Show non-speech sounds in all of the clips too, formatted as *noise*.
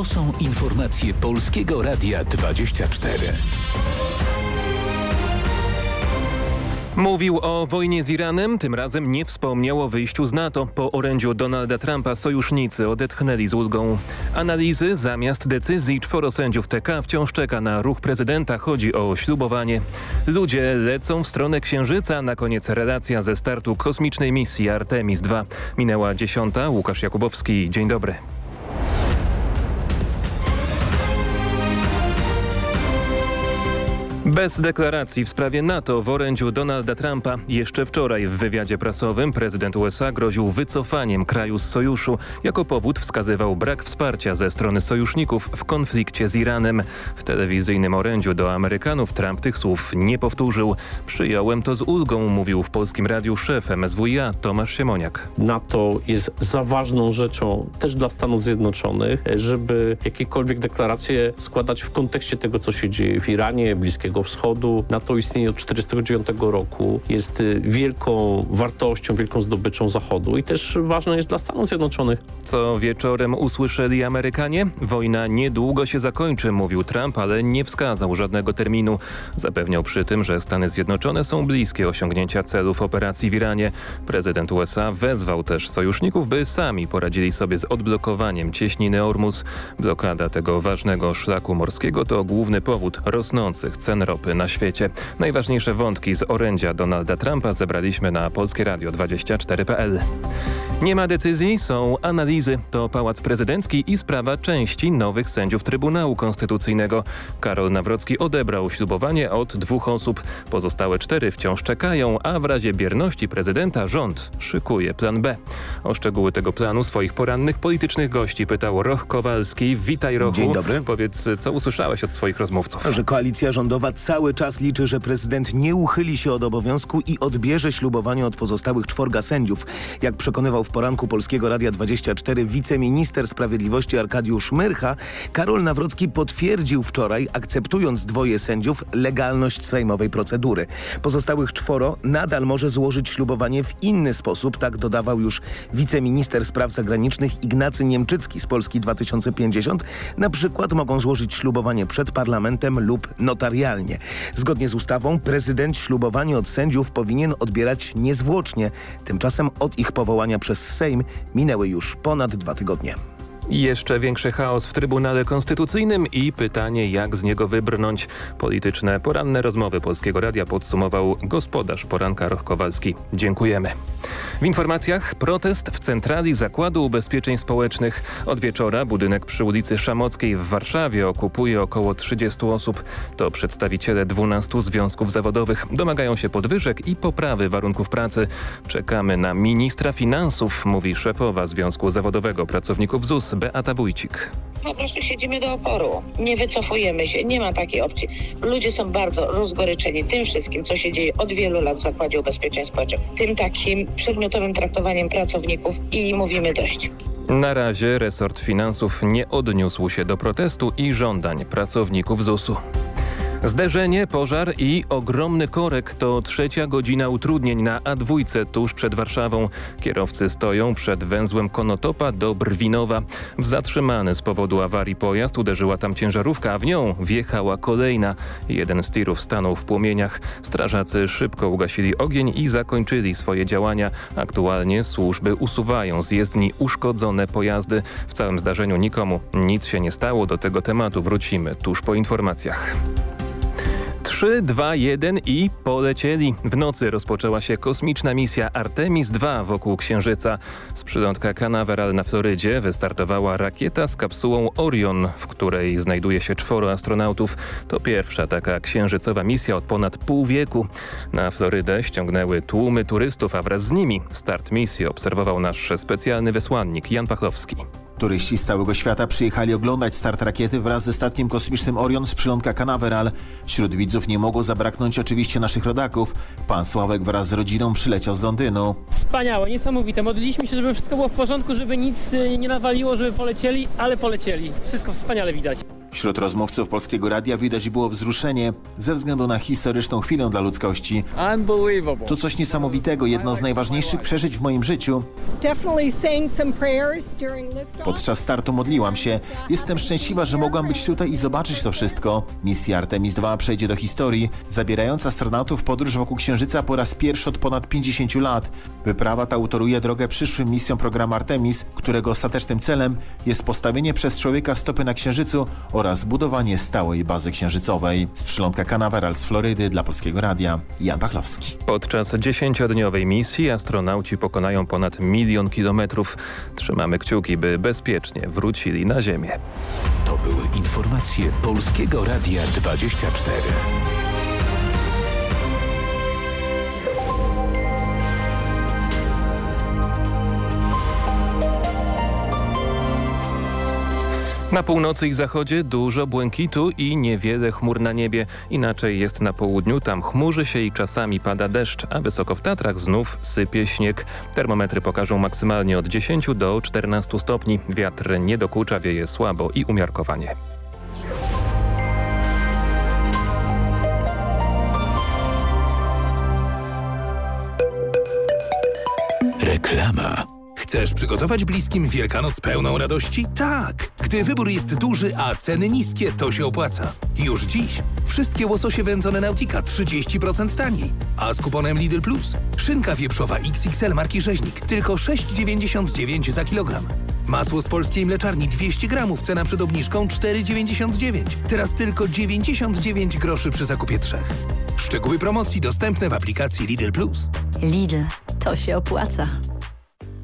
To są informacje Polskiego Radia 24. Mówił o wojnie z Iranem, tym razem nie wspomniał o wyjściu z NATO. Po orędziu Donalda Trumpa sojusznicy odetchnęli z ulgą. Analizy zamiast decyzji czworo sędziów TK wciąż czeka na ruch prezydenta. Chodzi o ślubowanie. Ludzie lecą w stronę Księżyca. Na koniec relacja ze startu kosmicznej misji Artemis II. Minęła dziesiąta. Łukasz Jakubowski. Dzień dobry. Bez deklaracji w sprawie NATO w orędziu Donalda Trumpa jeszcze wczoraj w wywiadzie prasowym prezydent USA groził wycofaniem kraju z sojuszu. Jako powód wskazywał brak wsparcia ze strony sojuszników w konflikcie z Iranem. W telewizyjnym orędziu do Amerykanów Trump tych słów nie powtórzył. Przyjąłem to z ulgą, mówił w Polskim Radiu szef MSWiA Tomasz Siemoniak. NATO jest za ważną rzeczą też dla Stanów Zjednoczonych, żeby jakiekolwiek deklaracje składać w kontekście tego, co się dzieje w Iranie, Bliskiego Wschodu. NATO istnieje od 1949 roku. Jest y, wielką wartością, wielką zdobyczą Zachodu i też ważne jest dla Stanów Zjednoczonych. Co wieczorem usłyszeli Amerykanie? Wojna niedługo się zakończy, mówił Trump, ale nie wskazał żadnego terminu. Zapewniał przy tym, że Stany Zjednoczone są bliskie osiągnięcia celów operacji w Iranie. Prezydent USA wezwał też sojuszników, by sami poradzili sobie z odblokowaniem cieśniny Ormus. Blokada tego ważnego szlaku morskiego to główny powód rosnących cen ropy na świecie. Najważniejsze wątki z orędzia Donalda Trumpa zebraliśmy na Polskie Radio 24.pl. Nie ma decyzji, są analizy. To Pałac Prezydencki i sprawa części nowych sędziów Trybunału Konstytucyjnego. Karol Nawrocki odebrał ślubowanie od dwóch osób. Pozostałe cztery wciąż czekają, a w razie bierności prezydenta rząd szykuje plan B. O szczegóły tego planu swoich porannych politycznych gości pytał Roch Kowalski. Witaj Rochu. Dzień dobry. Powiedz, co usłyszałeś od swoich rozmówców? Że koalicja rządowa cały czas liczy, że prezydent nie uchyli się od obowiązku i odbierze ślubowanie od pozostałych czworga sędziów. Jak przekonywał w poranku Polskiego Radia 24 wiceminister sprawiedliwości Arkadiusz Myrcha, Karol Nawrocki potwierdził wczoraj, akceptując dwoje sędziów, legalność sejmowej procedury. Pozostałych czworo nadal może złożyć ślubowanie w inny sposób, tak dodawał już wiceminister spraw zagranicznych Ignacy Niemczycki z Polski 2050. Na przykład mogą złożyć ślubowanie przed parlamentem lub notarialnie. Zgodnie z ustawą prezydent ślubowanie od sędziów powinien odbierać niezwłocznie. Tymczasem od ich powołania przez Sejm minęły już ponad dwa tygodnie. Jeszcze większy chaos w Trybunale Konstytucyjnym i pytanie, jak z niego wybrnąć. Polityczne poranne rozmowy Polskiego Radia podsumował gospodarz poranka Roch Kowalski. Dziękujemy. W informacjach protest w centrali Zakładu Ubezpieczeń Społecznych. Od wieczora budynek przy ulicy Szamockiej w Warszawie okupuje około 30 osób. To przedstawiciele 12 związków zawodowych. Domagają się podwyżek i poprawy warunków pracy. Czekamy na ministra finansów, mówi szefowa Związku Zawodowego Pracowników ZUS Beata Wójcik. Po prostu siedzimy do oporu. Nie wycofujemy się, nie ma takiej opcji. Ludzie są bardzo rozgoryczeni tym wszystkim, co się dzieje od wielu lat w Zakładzie Ubezpieczeń Społecznych. Tym takim przedmiotowym traktowaniem pracowników i mówimy dość. Na razie resort finansów nie odniósł się do protestu i żądań pracowników ZUS-u. Zderzenie, pożar i ogromny korek to trzecia godzina utrudnień na A2 tuż przed Warszawą. Kierowcy stoją przed węzłem Konotopa do Brwinowa. W zatrzymany z powodu awarii pojazd uderzyła tam ciężarówka, a w nią wjechała kolejna. Jeden z tirów stanął w płomieniach. Strażacy szybko ugasili ogień i zakończyli swoje działania. Aktualnie służby usuwają z jezdni uszkodzone pojazdy. W całym zdarzeniu nikomu nic się nie stało. Do tego tematu wrócimy tuż po informacjach. 3, 2, 1 i polecieli. W nocy rozpoczęła się kosmiczna misja Artemis II wokół Księżyca. Z przylądka Canaveral na Florydzie wystartowała rakieta z kapsułą Orion, w której znajduje się czworo astronautów. To pierwsza taka księżycowa misja od ponad pół wieku. Na Florydę ściągnęły tłumy turystów, a wraz z nimi start misji obserwował nasz specjalny wysłannik Jan Pachlowski. Turyści z całego świata przyjechali oglądać start rakiety wraz ze statkiem kosmicznym Orion z przylądka Canaveral. Wśród widzów nie mogło zabraknąć oczywiście naszych rodaków. Pan Sławek wraz z rodziną przyleciał z Londynu. Wspaniałe, niesamowite. Modliliśmy się, żeby wszystko było w porządku, żeby nic y, nie nawaliło, żeby polecieli, ale polecieli. Wszystko wspaniale widać. Wśród rozmówców Polskiego Radia widać było wzruszenie ze względu na historyczną chwilę dla ludzkości. To coś niesamowitego, jedno z najważniejszych przeżyć w moim życiu. Podczas startu modliłam się. Jestem szczęśliwa, że mogłam być tutaj i zobaczyć to wszystko. Misja Artemis II przejdzie do historii, zabierając astronautów w podróż wokół Księżyca po raz pierwszy od ponad 50 lat. Wyprawa ta utoruje drogę przyszłym misjom programu Artemis, którego ostatecznym celem jest postawienie przez człowieka stopy na Księżycu oraz zbudowanie stałej bazy księżycowej. Z przylądka Canaveral z Florydy dla Polskiego Radia, Jan Pachlowski. Podczas dziesięciodniowej misji astronauci pokonają ponad milion kilometrów. Trzymamy kciuki, by bezpiecznie wrócili na Ziemię. To były informacje Polskiego Radia 24. Na północy i zachodzie dużo błękitu i niewiele chmur na niebie. Inaczej jest na południu, tam chmurzy się i czasami pada deszcz, a wysoko w Tatrach znów sypie śnieg. Termometry pokażą maksymalnie od 10 do 14 stopni. Wiatr nie dokucza, wieje słabo i umiarkowanie. Reklama. Chcesz przygotować bliskim Wielkanoc pełną radości? Tak! Gdy wybór jest duży, a ceny niskie, to się opłaca. Już dziś wszystkie łososie wędzone Nautika 30% taniej. A z kuponem Lidl Plus szynka wieprzowa XXL marki Rzeźnik tylko 6,99 za kilogram. Masło z polskiej mleczarni 200 gramów, cena przed obniżką 4,99. Teraz tylko 99 groszy przy zakupie trzech. Szczegóły promocji dostępne w aplikacji Lidl Plus. Lidl, to się opłaca.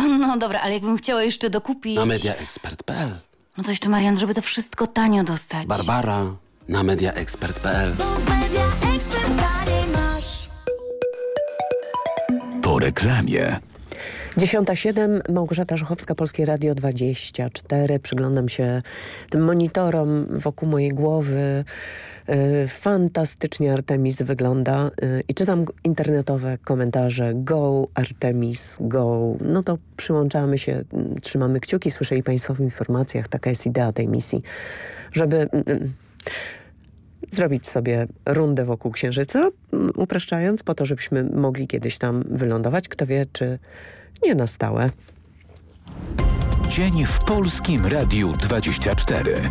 No dobra, ale jakbym chciała jeszcze dokupić... Na mediaexpert.pl No to jeszcze Marian, żeby to wszystko tanio dostać. Barbara na mediaexpert.pl Po reklamie. 10.07, Małgorzata Żuchowska, Polskie Radio 24. Przyglądam się tym monitorom wokół mojej głowy. Y, Fantastycznie Artemis wygląda y, i czytam internetowe komentarze Go Artemis, go. No to przyłączamy się, mm, trzymamy kciuki. Słyszeli Państwo w informacjach, taka jest idea tej misji, żeby... zrobić sobie rundę wokół Księżyca, mm, upraszczając, po to, żebyśmy mogli kiedyś tam wylądować. Kto wie, czy nie na stałe. Dzień w Polskim Radiu 24.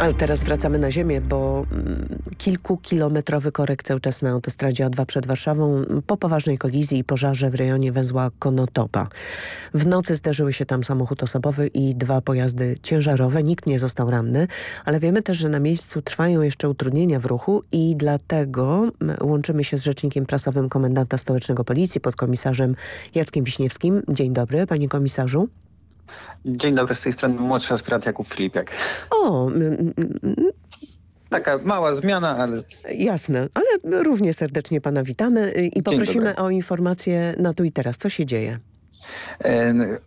Ale teraz wracamy na ziemię, bo mm, kilkukilometrowy korek cały czas na autostradzie A2 przed Warszawą mm, po poważnej kolizji i pożarze w rejonie węzła Konotopa. W nocy zderzyły się tam samochód osobowy i dwa pojazdy ciężarowe. Nikt nie został ranny, ale wiemy też, że na miejscu trwają jeszcze utrudnienia w ruchu i dlatego mm, łączymy się z rzecznikiem prasowym komendanta stołecznego policji, podkomisarzem Jackiem Wiśniewskim. Dzień dobry, panie komisarzu. Dzień dobry, z tej strony młodszy aspirant Jakub Filipiak. O, Taka mała zmiana, ale Jasne, ale równie serdecznie pana witamy i poprosimy o informacje na tu i teraz. Co się dzieje?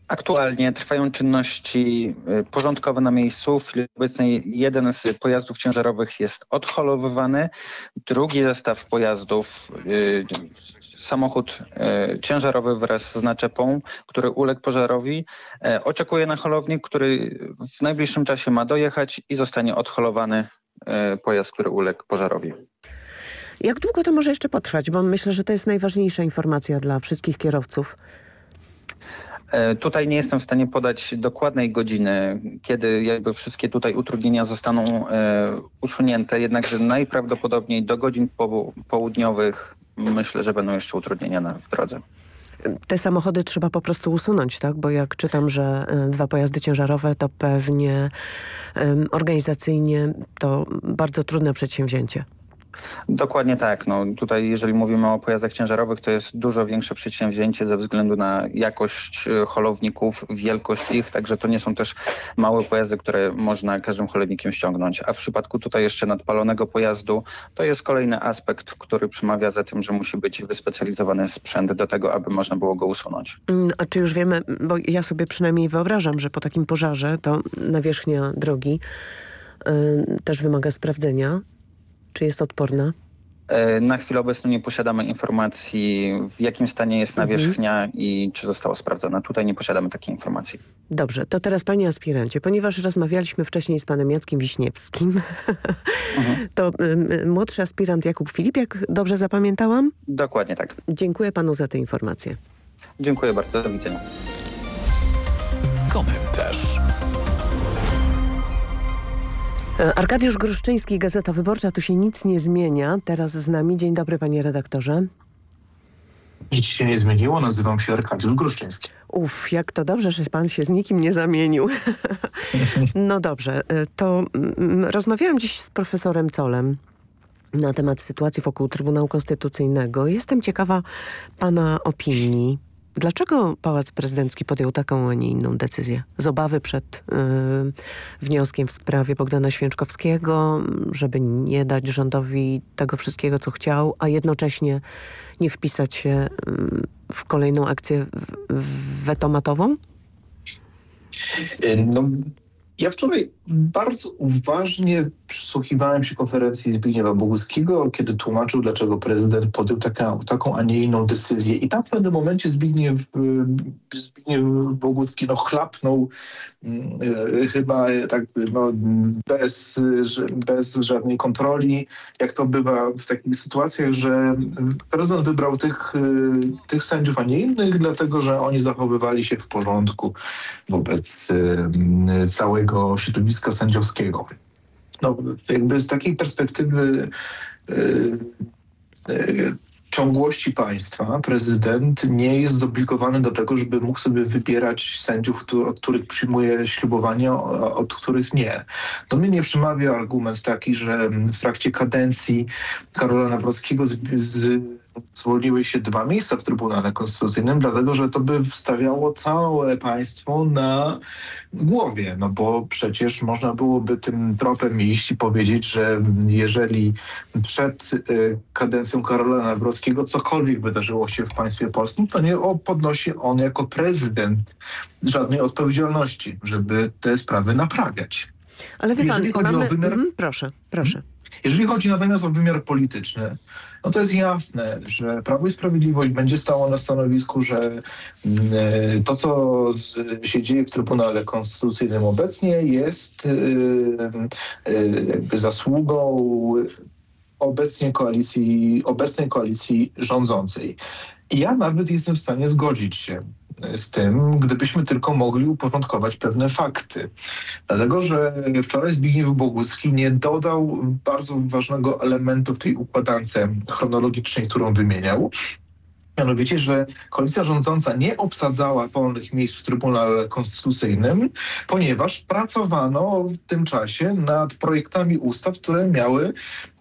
aktualnie trwają czynności e, porządkowe na miejscu. W chwili obecnej jeden z pojazdów ciężarowych jest odholowywany, drugi zestaw pojazdów, e, samochód e, ciężarowy wraz z naczepą, który uległ pożarowi, e, oczekuje na holownik, który w najbliższym czasie ma dojechać i zostanie odholowany e, pojazd, który uległ pożarowi. Jak długo to może jeszcze potrwać? Bo myślę, że to jest najważniejsza informacja dla wszystkich kierowców. Tutaj nie jestem w stanie podać dokładnej godziny, kiedy jakby wszystkie tutaj utrudnienia zostaną usunięte, jednakże najprawdopodobniej do godzin po, południowych myślę, że będą jeszcze utrudnienia na, w drodze. Te samochody trzeba po prostu usunąć, tak? Bo jak czytam, że y, dwa pojazdy ciężarowe, to pewnie organizacyjnie to bardzo trudne przedsięwzięcie. Dokładnie tak. No, tutaj jeżeli mówimy o pojazdach ciężarowych, to jest dużo większe przedsięwzięcie ze względu na jakość e, holowników, wielkość ich, także to nie są też małe pojazdy, które można każdym holownikiem ściągnąć. A w przypadku tutaj jeszcze nadpalonego pojazdu, to jest kolejny aspekt, który przemawia za tym, że musi być wyspecjalizowany sprzęt do tego, aby można było go usunąć. Mm, a czy już wiemy, bo ja sobie przynajmniej wyobrażam, że po takim pożarze to nawierzchnia drogi y, też wymaga sprawdzenia, czy jest odporna? E, na chwilę obecną nie posiadamy informacji, w jakim stanie jest Mhm. nawierzchnia i czy została sprawdzona. Tutaj nie posiadamy takiej informacji. Dobrze, to teraz panie aspirancie, ponieważ rozmawialiśmy wcześniej z panem Jackiem Wiśniewskim, *laughs* to y, młodszy aspirant Jakub Filip, jak dobrze zapamiętałam? Dokładnie tak. Dziękuję panu za te informacje. Dziękuję bardzo. Do widzenia. Komentarz. E, Arkadiusz Gruszczyński, Gazeta Wyborcza, tu się nic nie zmienia. Teraz z nami. Dzień dobry panie redaktorze. Nic się nie zmieniło, nazywam się Arkadiusz Gruszczyński. Uf, jak to dobrze, że pan się z nikim nie zamienił. *laughs* no dobrze, y, to mm, rozmawiałam dziś z profesorem Colem na temat sytuacji wokół Trybunału Konstytucyjnego. Jestem ciekawa pana opinii. Dlaczego Pałac Prezydencki podjął taką, a nie inną decyzję? Z obawy przed y, wnioskiem w sprawie Bogdana Święczkowskiego, żeby nie dać rządowi tego wszystkiego, co chciał, a jednocześnie nie wpisać się y, w kolejną akcję wetomatową? Y, No, ja wczoraj bardzo uważnie przysłuchiwałem się konferencji Zbigniewa Boguskiego, kiedy tłumaczył, dlaczego prezydent podjął taka, taką, a nie inną decyzję. I tam w pewnym momencie Zbigniew, y, Zbigniew Bogucki no, chlapnął y, chyba y, tak no, bez, bez żadnej kontroli, jak to bywa w takich sytuacjach, że prezydent wybrał tych, tych sędziów, a nie innych, dlatego że oni zachowywali się w porządku wobec całego środowiska sędziowskiego. No, jakby z takiej perspektywy y, y, ciągłości państwa prezydent nie jest zobligowany do tego, żeby mógł sobie wybierać sędziów, od których przyjmuje ślubowanie, od których nie. Do mnie nie przemawia argument taki, że w trakcie kadencji Karola Nawrockiego z, z, zwolniły się dwa miejsca w Trybunale Konstytucyjnym, dlatego że to by wstawiało całe państwo na głowie, no bo przecież można byłoby tym tropem iść i powiedzieć, że jeżeli przed y, kadencją Karola Nawrockiego cokolwiek wydarzyło się w państwie polskim, to nie podnosi on jako prezydent żadnej odpowiedzialności, żeby te sprawy naprawiać. Ale wie pan, Jeżeli chodzi o mamy... wymiar- Mhm, proszę, proszę. Jeżeli chodzi natomiast o wymiar polityczny, no to jest jasne, że Prawo i Sprawiedliwość będzie stało na stanowisku, że mm, e, to, co się dzieje w Trybunale Konstytucyjnym obecnie jest y, jakby zasługą obecnie koalicji, obecnej koalicji rządzącej. I ja nawet jestem w stanie zgodzić się z tym, gdybyśmy tylko mogli uporządkować pewne fakty. Dlatego, że wczoraj Zbigniew Bogucki nie dodał bardzo ważnego elementu w tej układance chronologicznej, którą wymieniał. Mianowicie, że koalicja rządząca nie obsadzała wolnych miejsc w Trybunale Konstytucyjnym, ponieważ pracowano w tym czasie nad projektami ustaw, które miały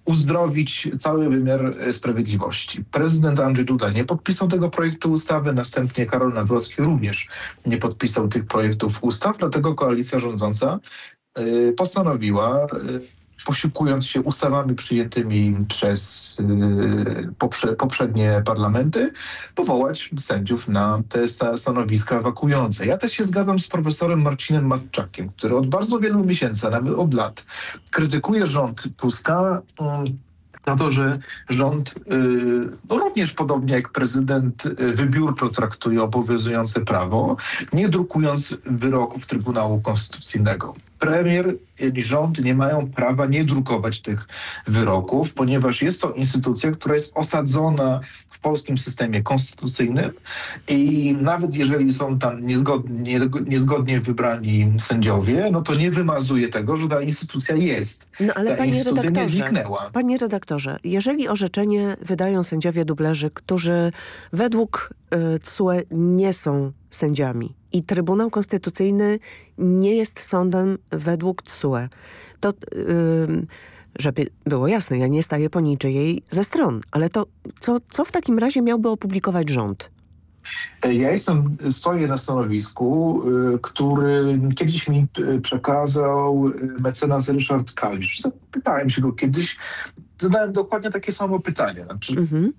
uzdrowić cały wymiar e, sprawiedliwości. Prezydent Andrzej Duda nie podpisał tego projektu ustawy, następnie Karol Nawrocki również nie podpisał tych projektów ustaw, dlatego koalicja rządząca y, postanowiła, y, posiłkując się ustawami przyjętymi przez y, poprze, poprzednie parlamenty, powołać sędziów na te sta- stanowiska wakujące. Ja też się zgadzam z profesorem Marcinem Matczakiem, który od bardzo wielu miesięcy, nawet od lat, krytykuje rząd Tuska mm, na to, że rząd y, no również podobnie jak prezydent y, wybiórczo traktuje obowiązujące prawo, nie drukując wyroków Trybunału Konstytucyjnego. Premier i rząd nie mają prawa nie drukować tych wyroków, ponieważ jest to instytucja, która jest osadzona w polskim systemie konstytucyjnym i nawet jeżeli są tam niezgodnie, niezgodnie wybrani sędziowie, no to nie wymazuje tego, że ta instytucja jest. No ale ta panie redaktorze, panie redaktorze, jeżeli orzeczenie wydają sędziowie dublerzy, którzy według y, TSUE nie są sędziami i Trybunał Konstytucyjny nie jest sądem według TSUE, to y, Żeby było jasne, ja nie staję po niczyjej ze stron, ale to co, co w takim razie miałby opublikować rząd? Ja jestem, stoję na stanowisku, y, który kiedyś mi y, przekazał y, mecenas Ryszard Kalisz. Zapytałem się go kiedyś, zadałem dokładnie takie samo pytanie. Znaczy, Mhm.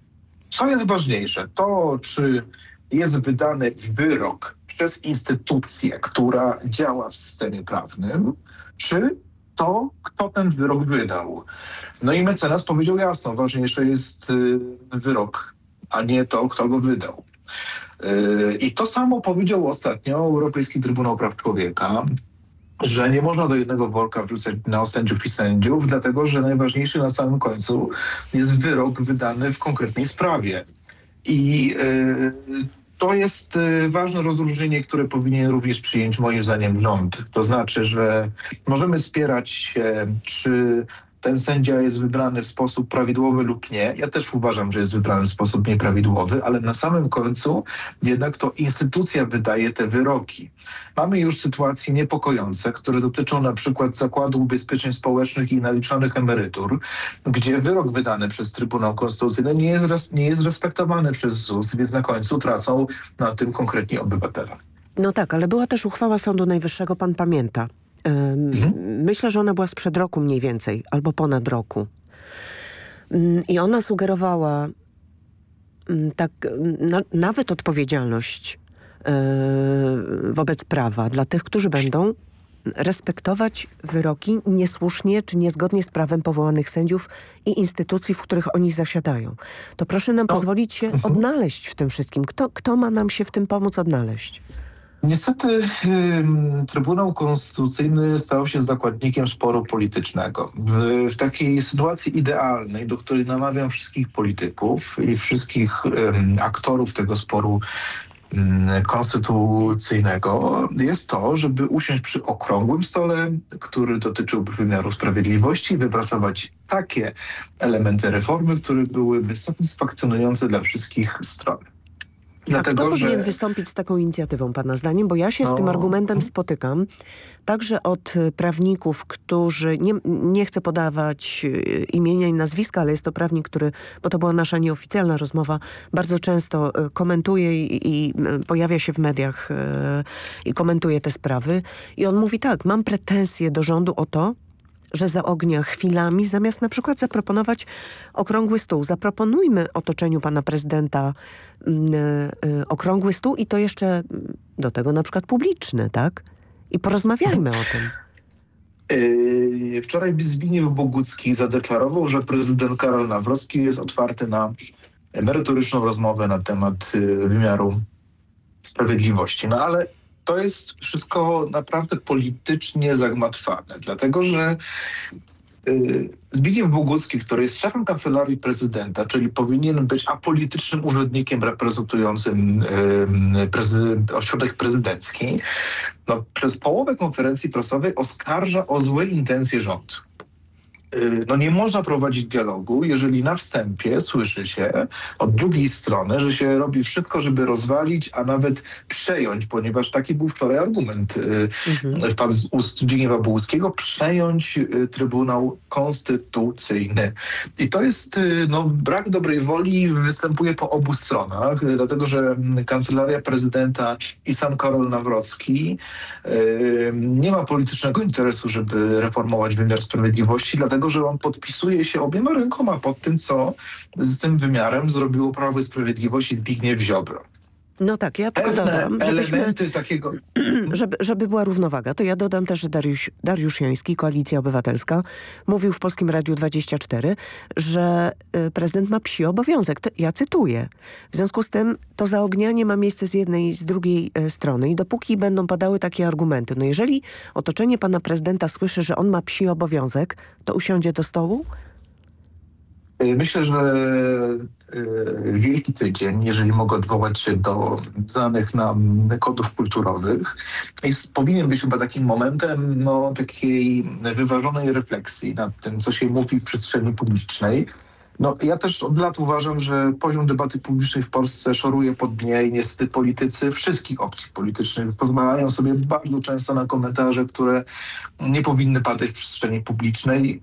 Co jest ważniejsze? To, czy jest wydany wyrok przez instytucję, która działa w systemie prawnym, czy to, kto ten wyrok wydał. No i mecenas powiedział jasno, ważniejsze jest y, wyrok, a nie to, kto go wydał. Y, I to samo powiedział ostatnio Europejski Trybunał Praw Człowieka, że nie można do jednego worka wrzucać na sędziów i sędziów, dlatego że najważniejszy na samym końcu jest wyrok wydany w konkretnej sprawie. I y, to jest y, ważne rozróżnienie, które powinien również przyjąć moim zdaniem rząd. To znaczy, że możemy spierać się, czy ten sędzia jest wybrany w sposób prawidłowy lub nie. Ja też uważam, że jest wybrany w sposób nieprawidłowy, ale na samym końcu jednak to instytucja wydaje te wyroki. Mamy już sytuacje niepokojące, które dotyczą na przykład Zakładu Ubezpieczeń Społecznych i naliczonych emerytur, gdzie wyrok wydany przez Trybunał Konstytucyjny nie jest, nie jest respektowany przez ZUS, więc na końcu tracą na tym konkretni obywatele. No tak, ale była też uchwała Sądu Najwyższego, pan pamięta. Ym, Myślę, że ona była sprzed roku mniej więcej, albo ponad roku. Ym, I ona sugerowała ym, tak, ym, na, nawet odpowiedzialność yy, wobec prawa dla tych, którzy będą respektować wyroki niesłusznie czy niezgodnie z prawem powołanych sędziów i instytucji, w których oni zasiadają. To proszę nam pozwolić się odnaleźć w tym wszystkim. Kto, kto ma nam się w tym pomóc odnaleźć? Niestety Trybunał Konstytucyjny stał się zakładnikiem sporu politycznego. W, w takiej sytuacji idealnej, do której namawiam wszystkich polityków i wszystkich ym, aktorów tego sporu konstytucyjnego, jest to, żeby usiąść przy okrągłym stole, który dotyczyłby wymiaru sprawiedliwości i wypracować takie elementy reformy, które byłyby satysfakcjonujące dla wszystkich stron. A kto powinien wystąpić z taką inicjatywą, Pana zdaniem? Bo ja się z tym No. argumentem spotykam, także od y, prawników, którzy, nie, nie chcę podawać y, imienia i nazwiska, ale jest to prawnik, który, bo to była nasza nieoficjalna rozmowa, bardzo często y, komentuje i, i pojawia się w mediach i komentuje te sprawy. I on mówi tak, mam pretensje do rządu o to, że zaognia chwilami, zamiast na przykład zaproponować okrągły stół. Zaproponujmy otoczeniu pana prezydenta y, y, okrągły stół i to jeszcze mm, do tego na przykład publiczny, tak? I porozmawiajmy o tym. Yy, Wczoraj Zbigniew Bogucki zadeklarował, że prezydent Karol Nawrocki jest otwarty na merytoryczną rozmowę na temat wymiaru sprawiedliwości. No ale to jest wszystko naprawdę politycznie zagmatwane, dlatego że yy, Zbigniew Bogucki, który jest szefem kancelarii prezydenta, czyli powinien być apolitycznym urzędnikiem reprezentującym yy, ośrodek prezydencki, no, przez połowę konferencji prasowej oskarża o złe intencje rząd. Yy, No nie można prowadzić dialogu, jeżeli na wstępie słyszy się od drugiej strony, że się robi wszystko, żeby rozwalić, a nawet przejąć, ponieważ taki był wczoraj argument yy, wpadł z ust Zbigniewa Boguckiego, przejąć yy, Trybunał Konstytucyjny. I to jest no, brak dobrej woli występuje po obu stronach, dlatego że mm, Kancelaria Prezydenta i sam Karol Nawrocki nie ma politycznego interesu, żeby reformować wymiar sprawiedliwości, dlatego że on podpisuje się obiema rękoma pod tym, co z tym wymiarem zrobiło Prawo i Sprawiedliwość i Zbigniew Ziobro. No tak, ja tylko dodam, żebyśmy, takiego... *clears throat* żeby, żeby była równowaga, to ja dodam też, że Dariusz, Dariusz Joński, Koalicja Obywatelska, mówił w Polskim Radiu 24, że y, prezydent ma psi obowiązek. To, ja cytuję. W związku z tym to zaognianie ma miejsce z jednej i z drugiej y, strony i dopóki będą padały takie argumenty, no jeżeli otoczenie pana prezydenta słyszy, że on ma psi obowiązek, to usiądzie do stołu? Myślę, że y, Wielki Tydzień, jeżeli mogę odwołać się do znanych nam kodów kulturowych, jest, powinien być chyba takim momentem no, takiej wyważonej refleksji nad tym, co się mówi w przestrzeni publicznej. No, ja też od lat uważam, że poziom debaty publicznej w Polsce szoruje pod dnie i niestety politycy wszystkich opcji politycznych pozwalają sobie bardzo często na komentarze, które nie powinny padać w przestrzeni publicznej.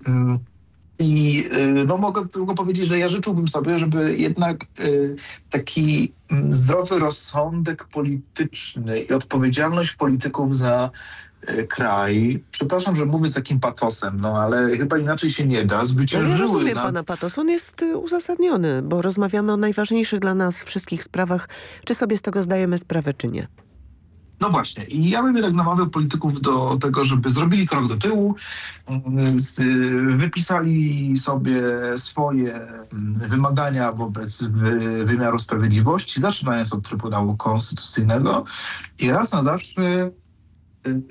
I y, no, mogę tylko powiedzieć, że ja życzyłbym sobie, żeby jednak y, taki mm, zdrowy rozsądek polityczny i odpowiedzialność polityków za y, kraj, przepraszam, że mówię z takim patosem, no ale chyba inaczej się nie da, zwyciężyły ja rozumiem nad... pana patos. On jest uzasadniony, bo rozmawiamy o najważniejszych dla nas wszystkich sprawach. Czy sobie z tego zdajemy sprawę, czy nie? No właśnie. I ja bym jednak namawiał polityków do tego, żeby zrobili krok do tyłu, mm, wypisali sobie swoje mm, wymagania wobec wy, wymiaru sprawiedliwości, zaczynając od Trybunału Konstytucyjnego i raz na zawsze y, y,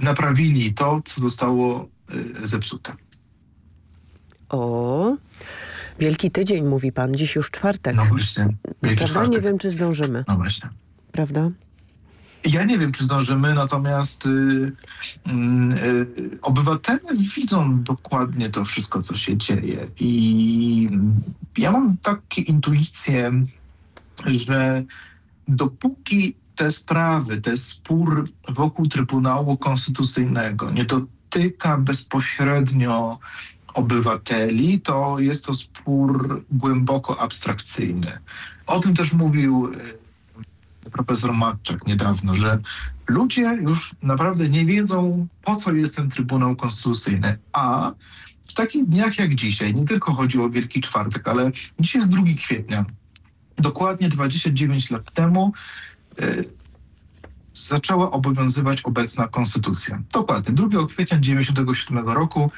naprawili to, co zostało y, zepsute. O, wielki tydzień, mówi pan. Dziś już czwartek. No właśnie. Wielki Prawda? czwartek. Nie wiem, czy zdążymy. No właśnie. Prawda? Ja nie wiem, czy zdążymy, natomiast y, y, y, obywatele widzą dokładnie to wszystko, co się dzieje. I ja mam takie intuicje, że dopóki te sprawy, ten spór wokół Trybunału Konstytucyjnego nie dotyka bezpośrednio obywateli, to jest to spór głęboko abstrakcyjny. O tym też mówił y, profesor Matczak niedawno, że ludzie już naprawdę nie wiedzą, po co jest ten Trybunał Konstytucyjny. A w takich dniach jak dzisiaj, nie tylko chodzi o Wielki Czwartek, ale dzisiaj jest 2 kwietnia. Dokładnie 29 lat temu y, zaczęła obowiązywać obecna konstytucja. Dokładnie, 2 kwietnia 1997 roku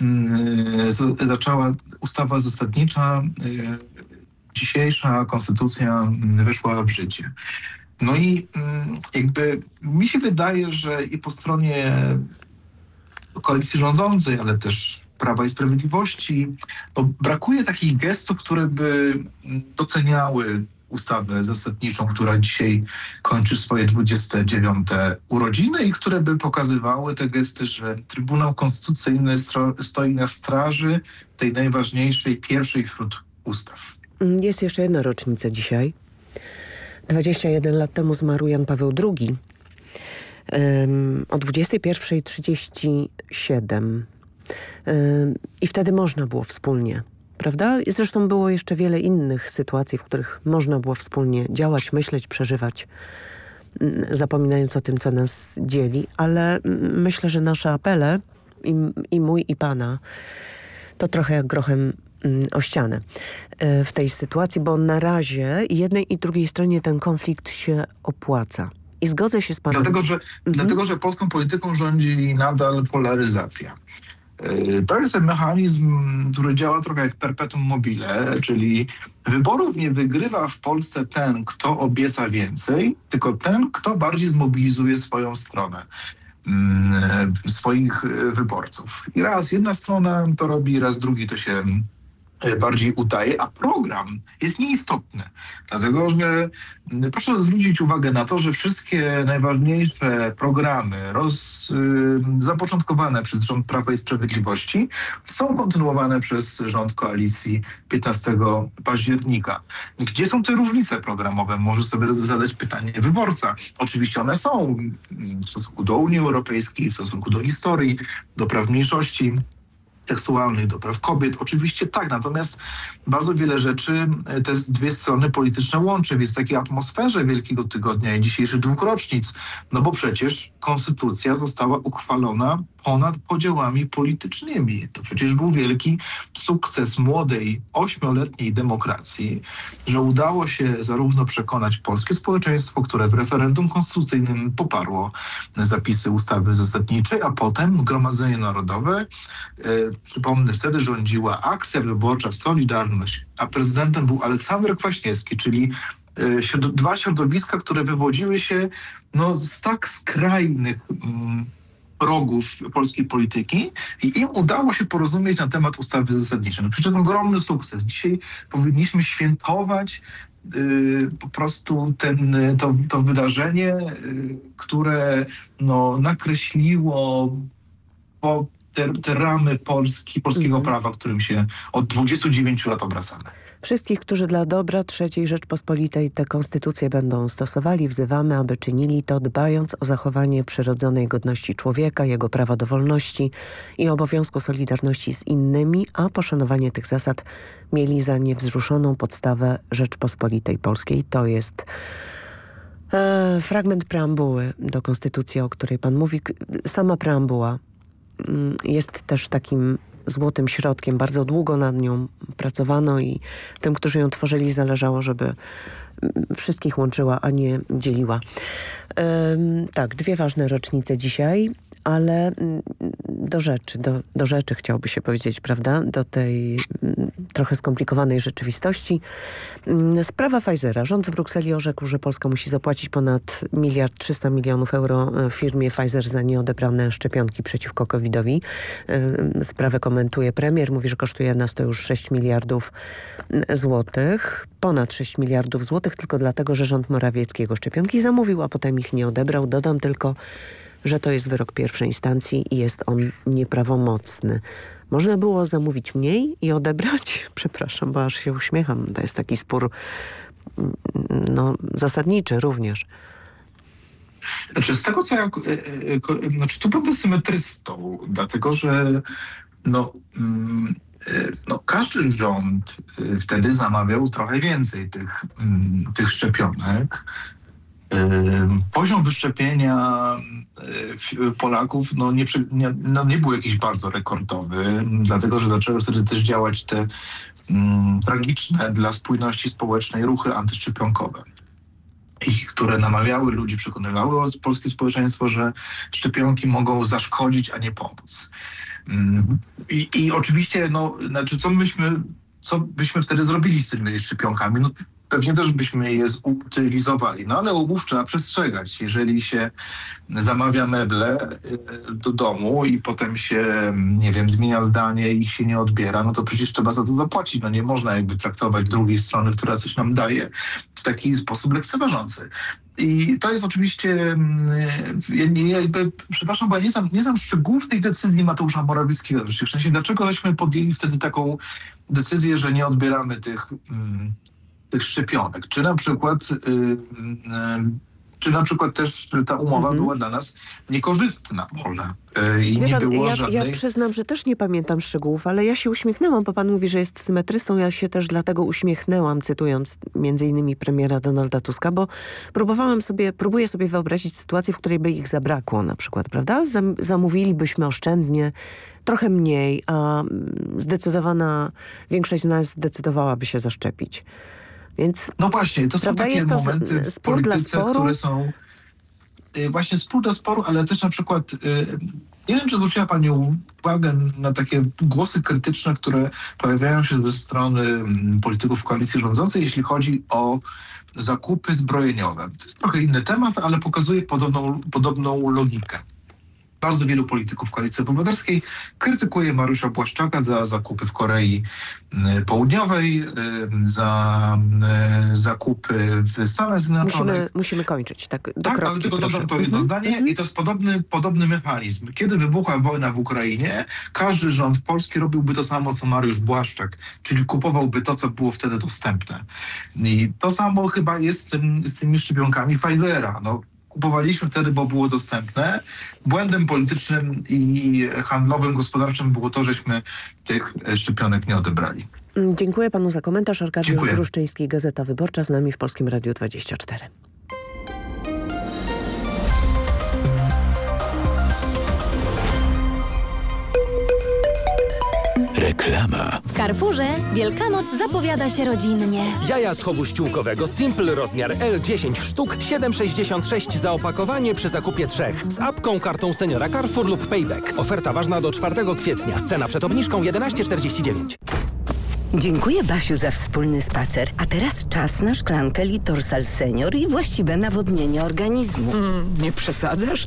y, zaczęła ustawa zasadnicza, y, dzisiejsza konstytucja y, weszła w życie. No i mm, jakby mi się wydaje, że i po stronie koalicji rządzącej, ale też Prawa i Sprawiedliwości, brakuje takich gestów, które by mm, doceniały ustawę zasadniczą, która dzisiaj kończy swoje 29 urodziny i które by pokazywały te gesty, że Trybunał Konstytucyjny stoi na straży tej najważniejszej, pierwszej wśród ustaw. Mm, Jest jeszcze jedna rocznica dzisiaj. 21 lat temu zmarł Jan Paweł II. O 21.37. Ym, I wtedy można było wspólnie, prawda? I zresztą było jeszcze wiele innych sytuacji, w których można było wspólnie działać, myśleć, przeżywać, mm, zapominając o tym, co nas dzieli. Ale mm, myślę, że nasze apele, i, i mój, i pana, to trochę jak grochem o ścianę e, w tej sytuacji, bo na razie jednej i drugiej stronie ten konflikt się opłaca. I zgodzę się z panem. Dlatego, że, dlatego, że polską polityką rządzi nadal polaryzacja. Yy, To jest ten mechanizm, który działa trochę jak perpetuum mobile, czyli wyborów nie wygrywa w Polsce ten, kto obieca więcej, tylko ten, kto bardziej zmobilizuje swoją stronę mm, swoich y, wyborców. I raz jedna strona to robi, raz drugi to się bardziej udaje, a program jest nieistotny. Dlatego, że proszę zwrócić uwagę na to, że wszystkie najważniejsze programy roz, y, zapoczątkowane przez rząd Prawa i Sprawiedliwości są kontynuowane przez rząd koalicji 15 października. Gdzie są te różnice programowe? Może sobie zadać pytanie wyborca. Oczywiście one są w stosunku do Unii Europejskiej, w stosunku do historii, do praw mniejszości seksualnych, do praw kobiet. Oczywiście tak, natomiast bardzo wiele rzeczy e, te dwie strony polityczne łączy, więc w takiej atmosferze Wielkiego Tygodnia i dzisiejszych dwóch rocznic, no bo przecież konstytucja została uchwalona ponad podziałami politycznymi. To przecież był wielki sukces młodej, ośmioletniej demokracji, że udało się zarówno przekonać polskie społeczeństwo, które w referendum konstytucyjnym poparło zapisy ustawy zasadniczej, a potem Zgromadzenie Narodowe, e, przypomnę, wtedy rządziła akcja wyborcza Solidarność, a prezydentem był Aleksander Kwaśniewski, czyli e, dwa środowiska, które wywodziły się no, z tak skrajnych mm, progów polskiej polityki i im udało się porozumieć na temat ustawy zasadniczej. No przecież ogromny sukces. Dzisiaj powinniśmy świętować y, po prostu ten, to, to wydarzenie, y, które no, nakreśliło po te, te ramy Polski, polskiego Mhm. prawa, którym się od 29 lat obracamy. Wszystkich, którzy dla dobra III Rzeczpospolitej tę konstytucję będą stosowali, wzywamy, aby czynili to dbając o zachowanie przyrodzonej godności człowieka, jego prawa do wolności i obowiązku solidarności z innymi, a poszanowanie tych zasad mieli za niewzruszoną podstawę Rzeczpospolitej Polskiej. To jest e, fragment preambuły do konstytucji, o której pan mówi. Sama preambuła jest też takim złotym środkiem. Bardzo długo nad nią pracowano i tym, którzy ją tworzyli, zależało, żeby mm, wszystkich łączyła, a nie dzieliła. Tak, dwie ważne rocznice dzisiaj, ale mm, do rzeczy, do, do rzeczy chciałoby się powiedzieć, prawda? Do tej mm, trochę skomplikowanej rzeczywistości. Mm, Sprawa Pfizera. Rząd w Brukseli orzekł, że Polska musi zapłacić ponad miliard 300 milionów euro e, firmie Pfizer za nieodebrane szczepionki przeciwko COVID-owi. Ym, Sprawę komentuje premier. Mówi, że kosztuje nas to już 6 miliardów złotych. Ponad 6 miliardów złotych tylko dlatego, że rząd Morawieckiego szczepionki zamówił, a potem ich nie odebrał. Dodam tylko, że to jest wyrok pierwszej instancji i jest on nieprawomocny. Można było zamówić mniej i odebrać? *laughs* Przepraszam, bo aż się uśmiecham. To jest taki spór mm, no, zasadniczy również. Znaczy, z tego co ja. e, e, Znaczy, tu będę symetrystą, dlatego że no, mm, e, no, każdy rząd wtedy zamawiał trochę więcej tych, mm, tych szczepionek. Poziom wyszczepienia w- Polaków no nie, no nie był jakiś bardzo rekordowy, dlatego że zaczęły wtedy też działać te mm, tragiczne dla spójności społecznej ruchy antyszczepionkowe i które namawiały ludzi, przekonywały polskie społeczeństwo, że szczepionki mogą zaszkodzić, a nie pomóc. Mm, I, i oczywiście, no, znaczy, co myśmy, co byśmy wtedy zrobili z tymi szczepionkami? No, pewnie też byśmy je zutylizowali, no ale umów trzeba przestrzegać. Jeżeli się zamawia meble y, do domu i potem się, nie wiem, zmienia zdanie i ich się nie odbiera, no to przecież trzeba za to zapłacić. No nie można jakby traktować drugiej strony, która coś nam daje w taki sposób lekceważący. I to jest oczywiście, mm, ja przepraszam, bo ja nie znam, nie znam szczegółów tej decyzji Mateusza Morawieckiego. W sensie, dlaczego żeśmy podjęli wtedy taką decyzję, że nie odbieramy tych, mm, tych szczepionek? Czy na przykład, y, y, czy na przykład też ta umowa była dla nas niekorzystna może y, i Wie nie pan, było ja, żadnej... ja przyznam, że też nie pamiętam szczegółów, ale ja się uśmiechnęłam, bo pan mówi, że jest symetrystą. Ja się też dlatego uśmiechnęłam, cytując między innymi premiera Donalda Tuska, bo próbowałam sobie, próbuję sobie wyobrazić sytuację, w której by ich zabrakło na przykład, prawda? Zam, zamówilibyśmy oszczędnie, trochę mniej, a zdecydowana większość z nas zdecydowałaby się zaszczepić. Więc No właśnie, to są takie jest to momenty w polityce, które są y, właśnie spór do sporu, ale też na przykład y, nie wiem, czy zwróciła Pani uwagę na takie głosy krytyczne, które pojawiają się ze strony mm, polityków koalicji rządzącej, jeśli chodzi o zakupy zbrojeniowe. To jest trochę inny temat, ale pokazuje podobną, podobną logikę. Bardzo wielu polityków Koalicji Obywatelskiej krytykuje Mariusza Błaszczaka za zakupy w Korei y, Południowej, y, za y, zakupy w Stanach Zjednoczonych. musimy, musimy kończyć. Tak, do Tak, kropki, ale tylko dodam to jedno Mhm. zdanie i to jest podobny, podobny mechanizm. Kiedy wybuchła wojna w Ukrainie, każdy rząd polski robiłby to samo, co Mariusz Błaszczak, czyli kupowałby to, co było wtedy dostępne. I to samo chyba jest z, tym, z tymi szczepionkami Pfizera. No, kupowaliśmy wtedy, bo było dostępne. Błędem politycznym i handlowym, gospodarczym było to, żeśmy tych szczepionek nie odebrali. Dziękuję panu za komentarz. Arkadiusz. Gruszczyński, Gazeta Wyborcza, z nami w Polskim Radiu 24. Reklama. W Carrefourze Wielkanoc zapowiada się rodzinnie. Jaja z chowu ściółkowego Simple rozmiar L 10 sztuk 7,66 za opakowanie przy zakupie trzech. Z apką, kartą seniora Carrefour lub Payback. Oferta ważna do 4 kwietnia. Cena przed obniżką 11,49. Dziękuję Basiu za wspólny spacer. A teraz czas na szklankę Litorsal Senior i właściwe nawodnienie organizmu. nie przesadzasz?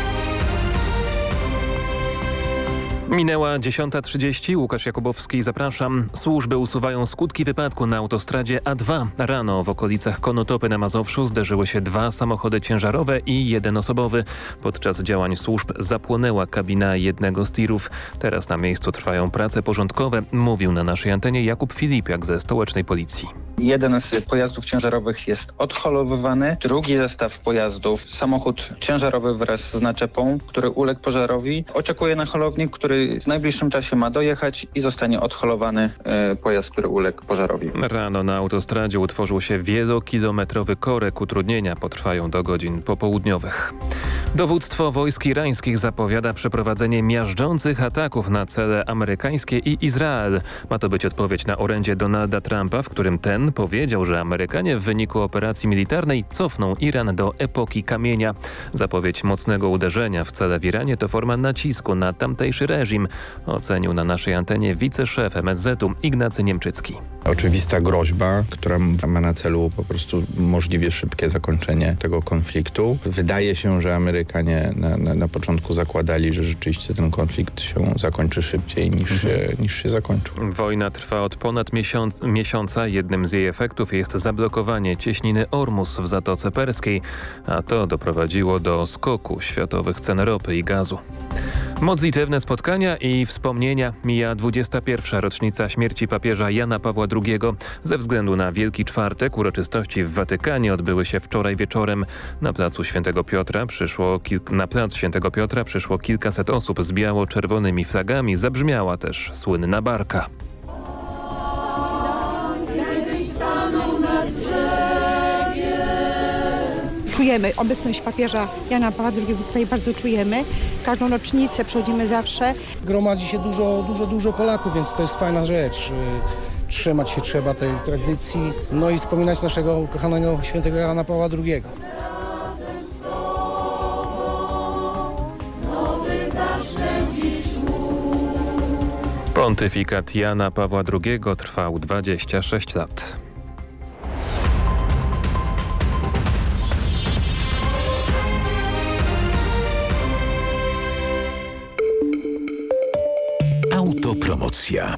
Minęła 10.30. Łukasz Jakubowski, zapraszam. Służby usuwają skutki wypadku na autostradzie A2. Rano w okolicach Konotopy na Mazowszu zderzyły się dwa samochody ciężarowe i jeden osobowy. Podczas działań służb zapłonęła kabina jednego z tirów. Teraz na miejscu trwają prace porządkowe, mówił na naszej antenie Jakub Filipiak ze Stołecznej Policji. Jeden z pojazdów ciężarowych jest odholowywany, drugi zestaw pojazdów, samochód ciężarowy wraz z naczepą, który uległ pożarowi, oczekuje na holownik, który w najbliższym czasie ma dojechać i zostanie odholowany e, pojazd, który uległ pożarowi. Rano na autostradzie utworzył się wielokilometrowy korek. Utrudnienia potrwają do godzin popołudniowych. Dowództwo wojsk irańskich zapowiada przeprowadzenie miażdżących ataków na cele amerykańskie i Izrael. Ma to być odpowiedź na orędzie Donalda Trumpa, w którym ten powiedział, że Amerykanie w wyniku operacji militarnej cofną Iran do epoki kamienia. Zapowiedź mocnego uderzenia w cele w Iranie to forma nacisku na tamtejszy reżim, ocenił na naszej antenie wiceszef MSZ-u Ignacy Niemczycki. Oczywista groźba, która ma na celu po prostu możliwie szybkie zakończenie tego konfliktu. Wydaje się, że Amerykanie na, na, na początku zakładali, że rzeczywiście ten konflikt się zakończy szybciej niż, Mhm. się, niż się zakończył. Wojna trwa od ponad miesiąc, miesiąca. Jednym z jej efektów jest zablokowanie cieśniny Ormus w Zatoce Perskiej, a to doprowadziło do skoku światowych cen ropy i gazu. Modlitewne spotkania i wspomnienia mija 21. rocznica śmierci papieża Jana Pawła II. Ze względu na Wielki Czwartek uroczystości w Watykanie odbyły się wczoraj wieczorem. Na placu Świętego Piotra przyszło kilk... na plac Świętego Piotra przyszło kilkaset osób z biało-czerwonymi flagami. Zabrzmiała też słynna barka. Czujemy obecność papieża Jana Pawła II, tutaj bardzo czujemy. Każdą rocznicę przechodzimy zawsze. Gromadzi się dużo, dużo, dużo Polaków, więc to jest fajna rzecz. Y, Trzymać się trzeba tej tradycji, no i wspominać naszego kochanego świętego Jana Pawła II. Pontyfikat Jana Pawła II trwał 26 lat. Autopromocja.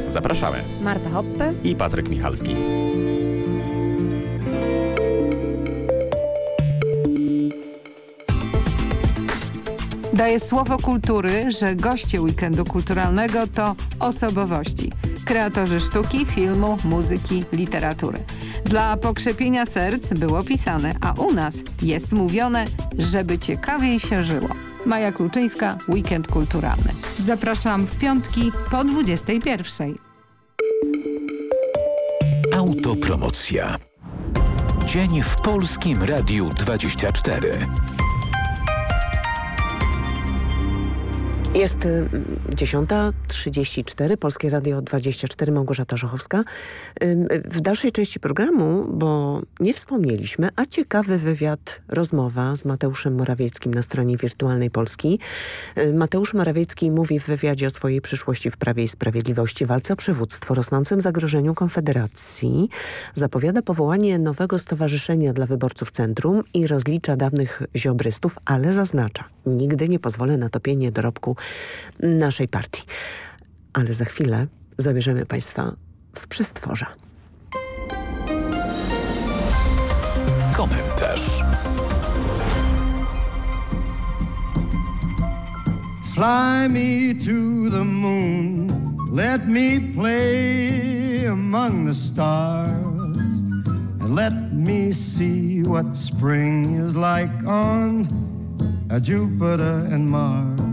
Zapraszamy. Marta Hoppe I Patryk Michalski. Daje słowo kultury, że goście weekendu kulturalnego to osobowości. Kreatorzy sztuki, filmu, muzyki, literatury. Dla pokrzepienia serc było pisane, a u nas jest mówione, żeby ciekawiej się żyło. Maja Kluczyńska, Weekend Kulturalny. Zapraszam w piątki po 21. Autopromocja. Dzień w Polskim Radiu 24. Jest 10.34, Polskie Radio 24, Małgorzata Żochowska. W dalszej części programu, bo nie wspomnieliśmy, a ciekawy wywiad, rozmowa z Mateuszem Morawieckim na stronie wirtualnej Polski. Mateusz Morawiecki mówi w wywiadzie o swojej przyszłości w Prawie i Sprawiedliwości, walce o przywództwo, rosnącym zagrożeniu Konfederacji. Zapowiada powołanie nowego stowarzyszenia dla wyborców Centrum i rozlicza dawnych ziobrystów, ale zaznacza, nigdy nie pozwolę na topienie dorobku naszej partii. Ale za chwilę zabierzemy Państwa w przestworza. Komentarz. Fly me to the moon, let me play among the stars, and let me see what spring is like on Jupiter and Mars.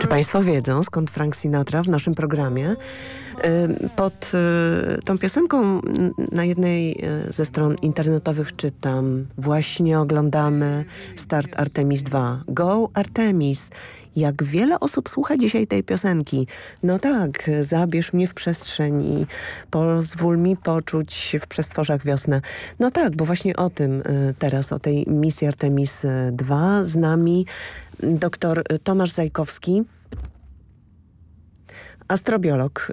Czy Państwo wiedzą, skąd Frank Sinatra w naszym programie? Pod y, tą piosenką na jednej y, ze stron internetowych czytam Właśnie oglądamy start Artemis 2. Go Artemis! Jak wiele osób słucha dzisiaj tej piosenki. No tak, zabierz mnie w przestrzeń i pozwól mi poczuć w przestworzach wiosnę. No tak, bo właśnie o tym y, teraz, o tej misji Artemis 2 z nami dr Tomasz Zajkowski, astrobiolog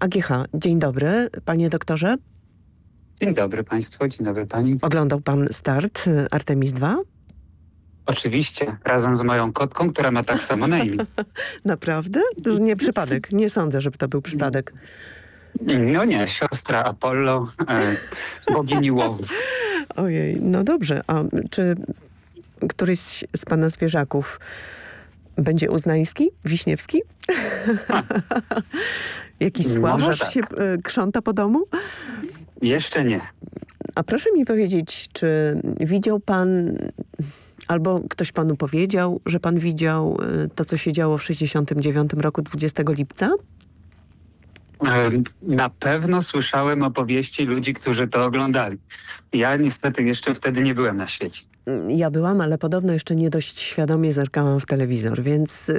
AGH. Dzień dobry, panie doktorze. Dzień dobry państwu, dzień dobry pani. Oglądał pan start y, Artemis 2? Oczywiście, razem z moją kotką, która ma tak samo na imię. *laughs* Naprawdę? To nie przypadek. Nie sądzę, żeby to był przypadek. No nie, siostra Apollo, e, z bogini łowów. Ojej, no dobrze. A czy któryś z pana zwierzaków będzie uznański? Wiśniewski? *laughs* Jakiś słabosz tak. się y, krząta po domu? Jeszcze nie. A proszę mi powiedzieć, czy widział pan albo ktoś panu powiedział, że pan widział y, to, co się działo w 69 roku 20 lipca? Na pewno słyszałem opowieści ludzi, którzy to oglądali. Ja niestety jeszcze wtedy nie byłem na świecie. Ja byłam, ale podobno jeszcze nie dość świadomie zerkałam w telewizor, więc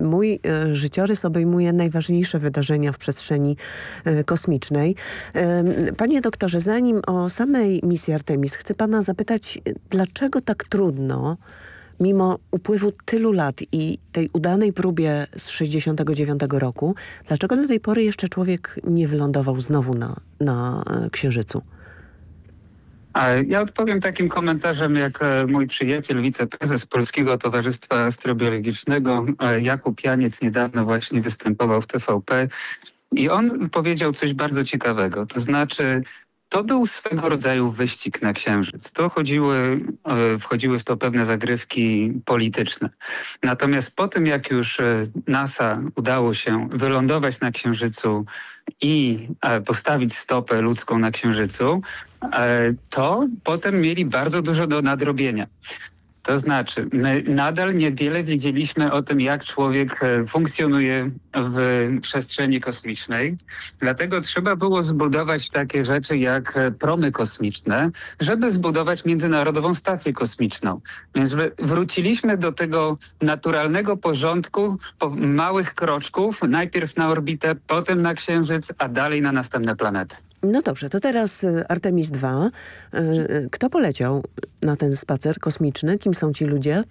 mój e, życiorys obejmuje najważniejsze wydarzenia w przestrzeni e, kosmicznej. Panie doktorze, zanim o samej misji Artemis, chcę pana zapytać, dlaczego tak trudno mimo upływu tylu lat i tej udanej próbie z 69 roku, dlaczego do tej pory jeszcze człowiek nie wylądował znowu na, na e, Księżycu? Ja odpowiem takim komentarzem jak e, mój przyjaciel, wiceprezes Polskiego Towarzystwa Astrobiologicznego e, Jakub Janiec niedawno właśnie występował w TVP i on powiedział coś bardzo ciekawego. To znaczy to był swego rodzaju wyścig na Księżyc. To chodziły, e, wchodziły w to pewne zagrywki polityczne. Natomiast po tym, jak już e, NASA udało się wylądować na Księżycu i e, postawić stopę ludzką na Księżycu, to potem mieli bardzo dużo do nadrobienia. To znaczy, my nadal niewiele wiedzieliśmy o tym, jak człowiek e, funkcjonuje w przestrzeni kosmicznej. Dlatego trzeba było zbudować takie rzeczy jak e, promy kosmiczne, żeby zbudować Międzynarodową Stację Kosmiczną. Więc wróciliśmy do tego naturalnego porządku małych kroczków, najpierw na orbitę, potem na Księżyc, a dalej na następne planety. No dobrze, to teraz y, Artemis II. Y, y, kto poleciał na ten spacer kosmiczny? Kim są ci ludzie?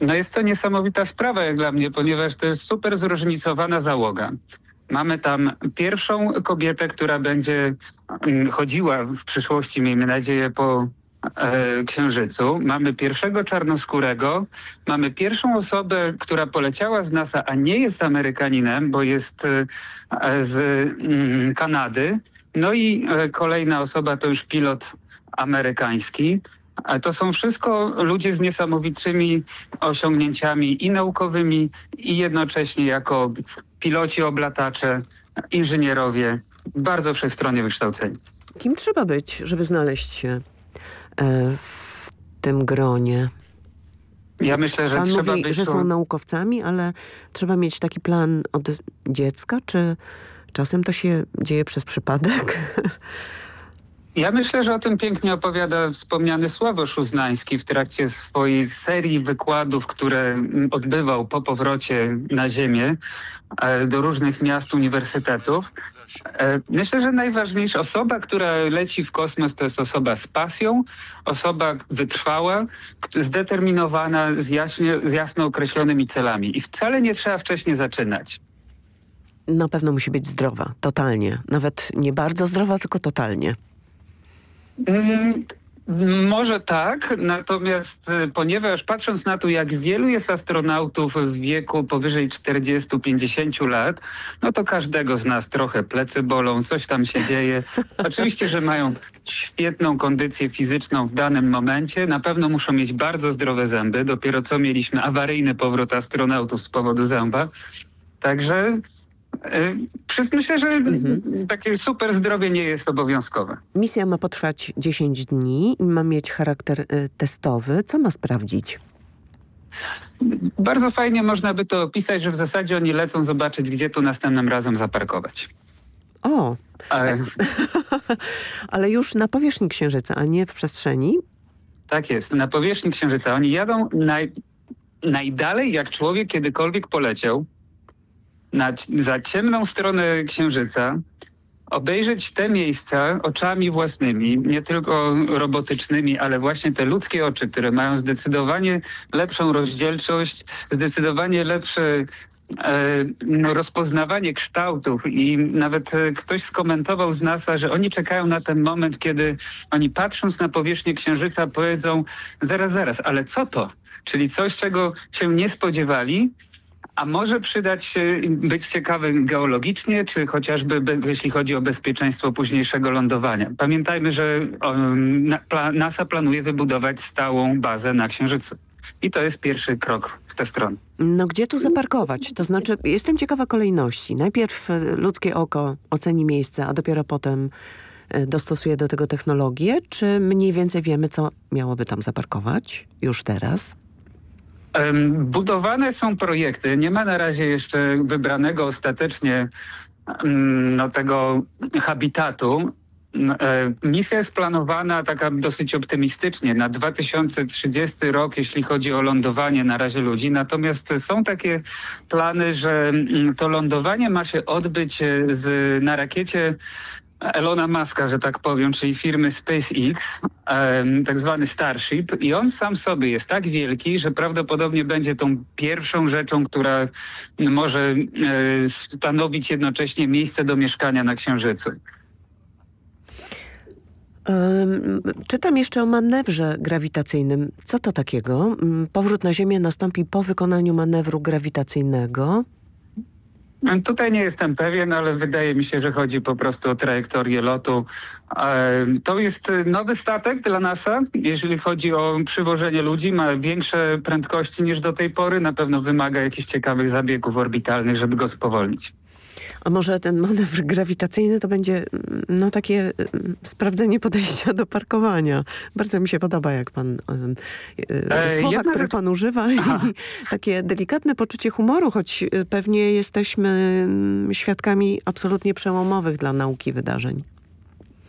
No jest to niesamowita sprawa jak dla mnie, ponieważ to jest super zróżnicowana załoga. Mamy tam pierwszą kobietę, która będzie mm, chodziła w przyszłości, miejmy nadzieję, po e, Księżycu. Mamy pierwszego czarnoskórego. Mamy pierwszą osobę, która poleciała z NASA, a nie jest Amerykaninem, bo jest e, z mm, Kanady. No i e, kolejna osoba to już pilot amerykański. To są wszystko ludzie z niesamowitymi osiągnięciami i naukowymi, i jednocześnie jako piloci, oblatacze, inżynierowie, bardzo wszechstronnie wykształceni. Kim trzeba być, żeby znaleźć się e, w tym gronie? Ja myślę, że Pan trzeba mówi, być... że są naukowcami, ale trzeba mieć taki plan od dziecka, czy Czasem to się dzieje przez przypadek. *laughs* Ja myślę, że o tym pięknie opowiada wspomniany Sławosz Uznański w trakcie swojej serii wykładów, które odbywał po powrocie na Ziemię e, do różnych miast, uniwersytetów. E, myślę, że najważniejsza osoba, która leci w kosmos, to jest osoba z pasją, osoba wytrwała, zdeterminowana, z, jaśnie, z jasno określonymi celami. I wcale nie trzeba wcześniej zaczynać. Na pewno musi być zdrowa, totalnie. Nawet nie bardzo zdrowa, tylko totalnie. Mm, może tak, natomiast y, ponieważ patrząc na to, jak wielu jest astronautów w wieku powyżej 40-50 lat, no to każdego z nas trochę plecy bolą, coś tam się dzieje. Oczywiście, że mają świetną kondycję fizyczną w danym momencie, na pewno muszą mieć bardzo zdrowe zęby. Dopiero co mieliśmy awaryjny powrót astronautów z powodu zęba. Także Y, myślę, że mhm. takie super zdrowie nie jest obowiązkowe. Misja ma potrwać 10 dni i ma mieć charakter y, testowy. Co ma sprawdzić? Bardzo fajnie można by to opisać, że w zasadzie oni lecą zobaczyć, gdzie tu następnym razem zaparkować. O, Ale, *laughs* Ale już na powierzchni Księżyca, a nie w przestrzeni? Tak jest, na powierzchni Księżyca. Oni jadą naj, najdalej, jak człowiek kiedykolwiek poleciał na, za ciemną stronę Księżyca, obejrzeć te miejsca oczami własnymi, nie tylko robotycznymi, ale właśnie te ludzkie oczy, które mają zdecydowanie lepszą rozdzielczość, zdecydowanie lepsze e, no, rozpoznawanie kształtów i nawet e, ktoś skomentował z NASA, że oni czekają na ten moment, kiedy oni patrząc na powierzchnię Księżyca powiedzą zaraz, zaraz, ale co to? Czyli coś, czego się nie spodziewali, a może przydać się być ciekawym geologicznie, czy chociażby jeśli chodzi o bezpieczeństwo późniejszego lądowania. Pamiętajmy, że NASA planuje wybudować stałą bazę na Księżycu. I to jest pierwszy krok w tę stronę. No gdzie tu zaparkować? To znaczy, jestem ciekawa kolejności. Najpierw e, ludzkie oko oceni miejsce, a dopiero potem e, dostosuje do tego technologię. Czy mniej więcej wiemy, co miałoby tam zaparkować już teraz? Budowane są projekty. Nie ma na razie jeszcze wybranego ostatecznie no, tego habitatu. E, misja jest planowana taka dosyć optymistycznie na 2030 rok, jeśli chodzi o lądowanie na razie ludzi. Natomiast są takie plany, że to lądowanie ma się odbyć z, na rakiecie Elona Muska, że tak powiem, czyli firmy SpaceX, tak zwany Starship i on sam sobie jest tak wielki, że prawdopodobnie będzie tą pierwszą rzeczą, która może e, stanowić jednocześnie miejsce do mieszkania na Księżycu. Czytam jeszcze o manewrze grawitacyjnym. Co to takiego? Mm, powrót na Ziemię nastąpi po wykonaniu manewru grawitacyjnego. Tutaj nie jestem pewien, ale wydaje mi się, że chodzi po prostu o trajektorię lotu. To jest nowy statek dla NASA. Jeżeli chodzi o przywożenie ludzi, ma większe prędkości niż do tej pory. Na pewno wymaga jakichś ciekawych zabiegów orbitalnych, żeby go spowolnić. A może ten manewr grawitacyjny to będzie no takie mm, sprawdzenie podejścia do parkowania. Bardzo mi się podoba, jak pan e, słowa, które rzecz... pan używa i *laughs* takie delikatne poczucie humoru, choć pewnie jesteśmy mm, świadkami absolutnie przełomowych dla nauki wydarzeń.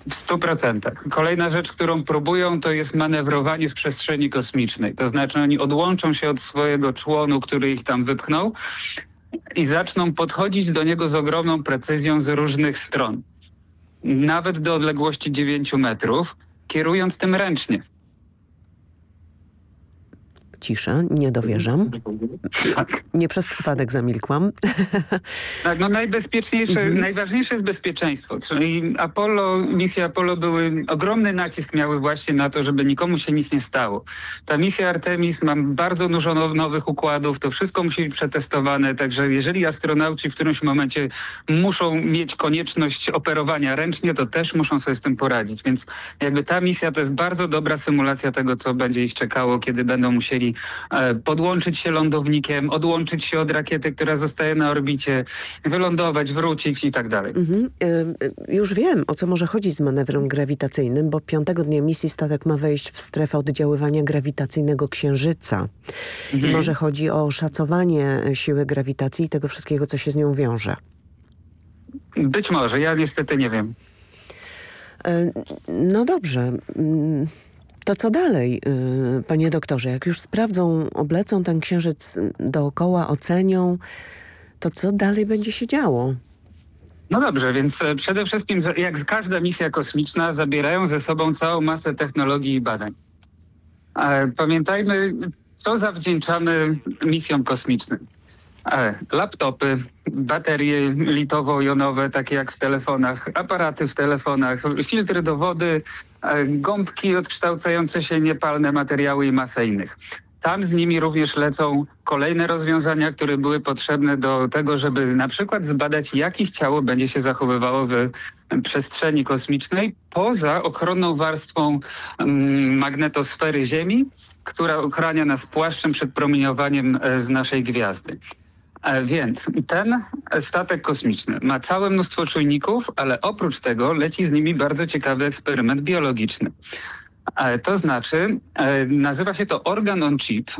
W stu procentach. Kolejna rzecz, którą próbują, to jest manewrowanie w przestrzeni kosmicznej. To znaczy oni odłączą się od swojego członu, który ich tam wypchnął i zaczną podchodzić do niego z ogromną precyzją z różnych stron. Nawet do odległości 9 metrów, kierując tym ręcznie cisza, nie dowierzam. Tak. Nie przez przypadek zamilkłam. *laughs* Tak, no najbezpieczniejsze, mhm. najważniejsze jest bezpieczeństwo. Czyli Apollo, misja Apollo były, ogromny nacisk miały właśnie na to, żeby nikomu się nic nie stało. Ta misja Artemis ma bardzo dużo nowych układów, to wszystko musi być przetestowane, także jeżeli astronauci w którymś momencie muszą mieć konieczność operowania ręcznie, to też muszą sobie z tym poradzić. Więc jakby ta misja to jest bardzo dobra symulacja tego, co będzie ich czekało, kiedy będą musieli E, podłączyć się lądownikiem, odłączyć się od rakiety, która zostaje na orbicie, wylądować, wrócić i tak dalej. Mhm. E, już wiem, o co może chodzić z manewrem grawitacyjnym, bo piątego dnia misji statek ma wejść w strefę oddziaływania grawitacyjnego Księżyca. Mhm. I może chodzi o szacowanie siły grawitacji i tego wszystkiego, co się z nią wiąże. Być może, ja niestety nie wiem. E, no dobrze. To co dalej, y, panie doktorze? Jak już sprawdzą, oblecą ten księżyc dookoła, ocenią, to co dalej będzie się działo? No dobrze, więc e, przede wszystkim jak każda misja kosmiczna zabierają ze sobą całą masę technologii i badań. Pamiętajmy, co zawdzięczamy misjom kosmicznym. Laptopy, baterie litowo-jonowe, takie jak w telefonach, aparaty w telefonach, filtry do wody, e, gąbki odkształcające się niepalne materiały i masa innych. Tam z nimi również lecą kolejne rozwiązania, które były potrzebne do tego, żeby na przykład zbadać, jak ich ciało będzie się zachowywało w przestrzeni kosmicznej poza ochronną warstwą mm, magnetosfery Ziemi, która ochrania nas płaszczem przed promieniowaniem e, z naszej gwiazdy. E, więc ten statek kosmiczny ma całe mnóstwo czujników, ale oprócz tego leci z nimi bardzo ciekawy eksperyment biologiczny. E, to znaczy, nazywa się to organ on chip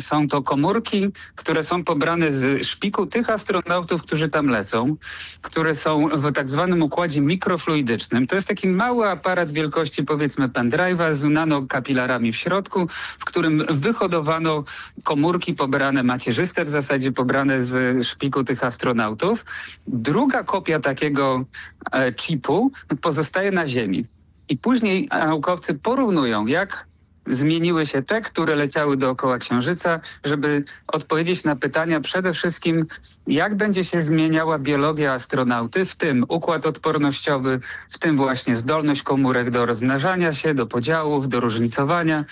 są to komórki, które są pobrane z szpiku tych astronautów, którzy tam lecą, które są w tak zwanym układzie mikrofluidycznym. To jest taki mały aparat wielkości powiedzmy pendrive'a z nanokapilarami w środku, w którym wyhodowano komórki pobrane, macierzyste w zasadzie pobrane z szpiku tych astronautów. Druga kopia takiego e, chipu pozostaje na Ziemi. I później naukowcy porównują, jak zmieniły się te, które leciały dookoła Księżyca, żeby odpowiedzieć na pytania przede wszystkim, jak będzie się zmieniała biologia astronauty, w tym układ odpornościowy, w tym właśnie zdolność komórek do rozmnażania się, do podziałów, do różnicowania.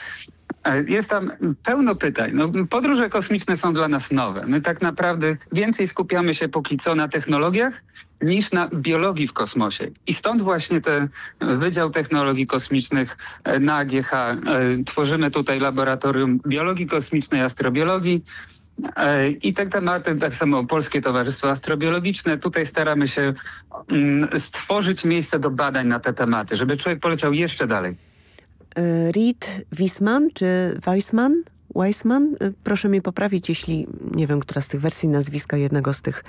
E, jest tam pełno pytań. No, podróże kosmiczne są dla nas nowe. My tak naprawdę więcej skupiamy się póki co na technologiach niż na biologii w kosmosie. I stąd właśnie ten Wydział Technologii Kosmicznych e, na AGH. E, tworzymy tutaj laboratorium biologii kosmicznej, astrobiologii. I te tematy, tak samo Polskie Towarzystwo Astrobiologiczne, tutaj staramy się mm, stworzyć miejsce do badań na te tematy, żeby człowiek poleciał jeszcze dalej. Y, Reed Wiesman czy Weissman? Weissman? Y, proszę mnie poprawić, jeśli nie wiem, która z tych wersji nazwiska jednego z tych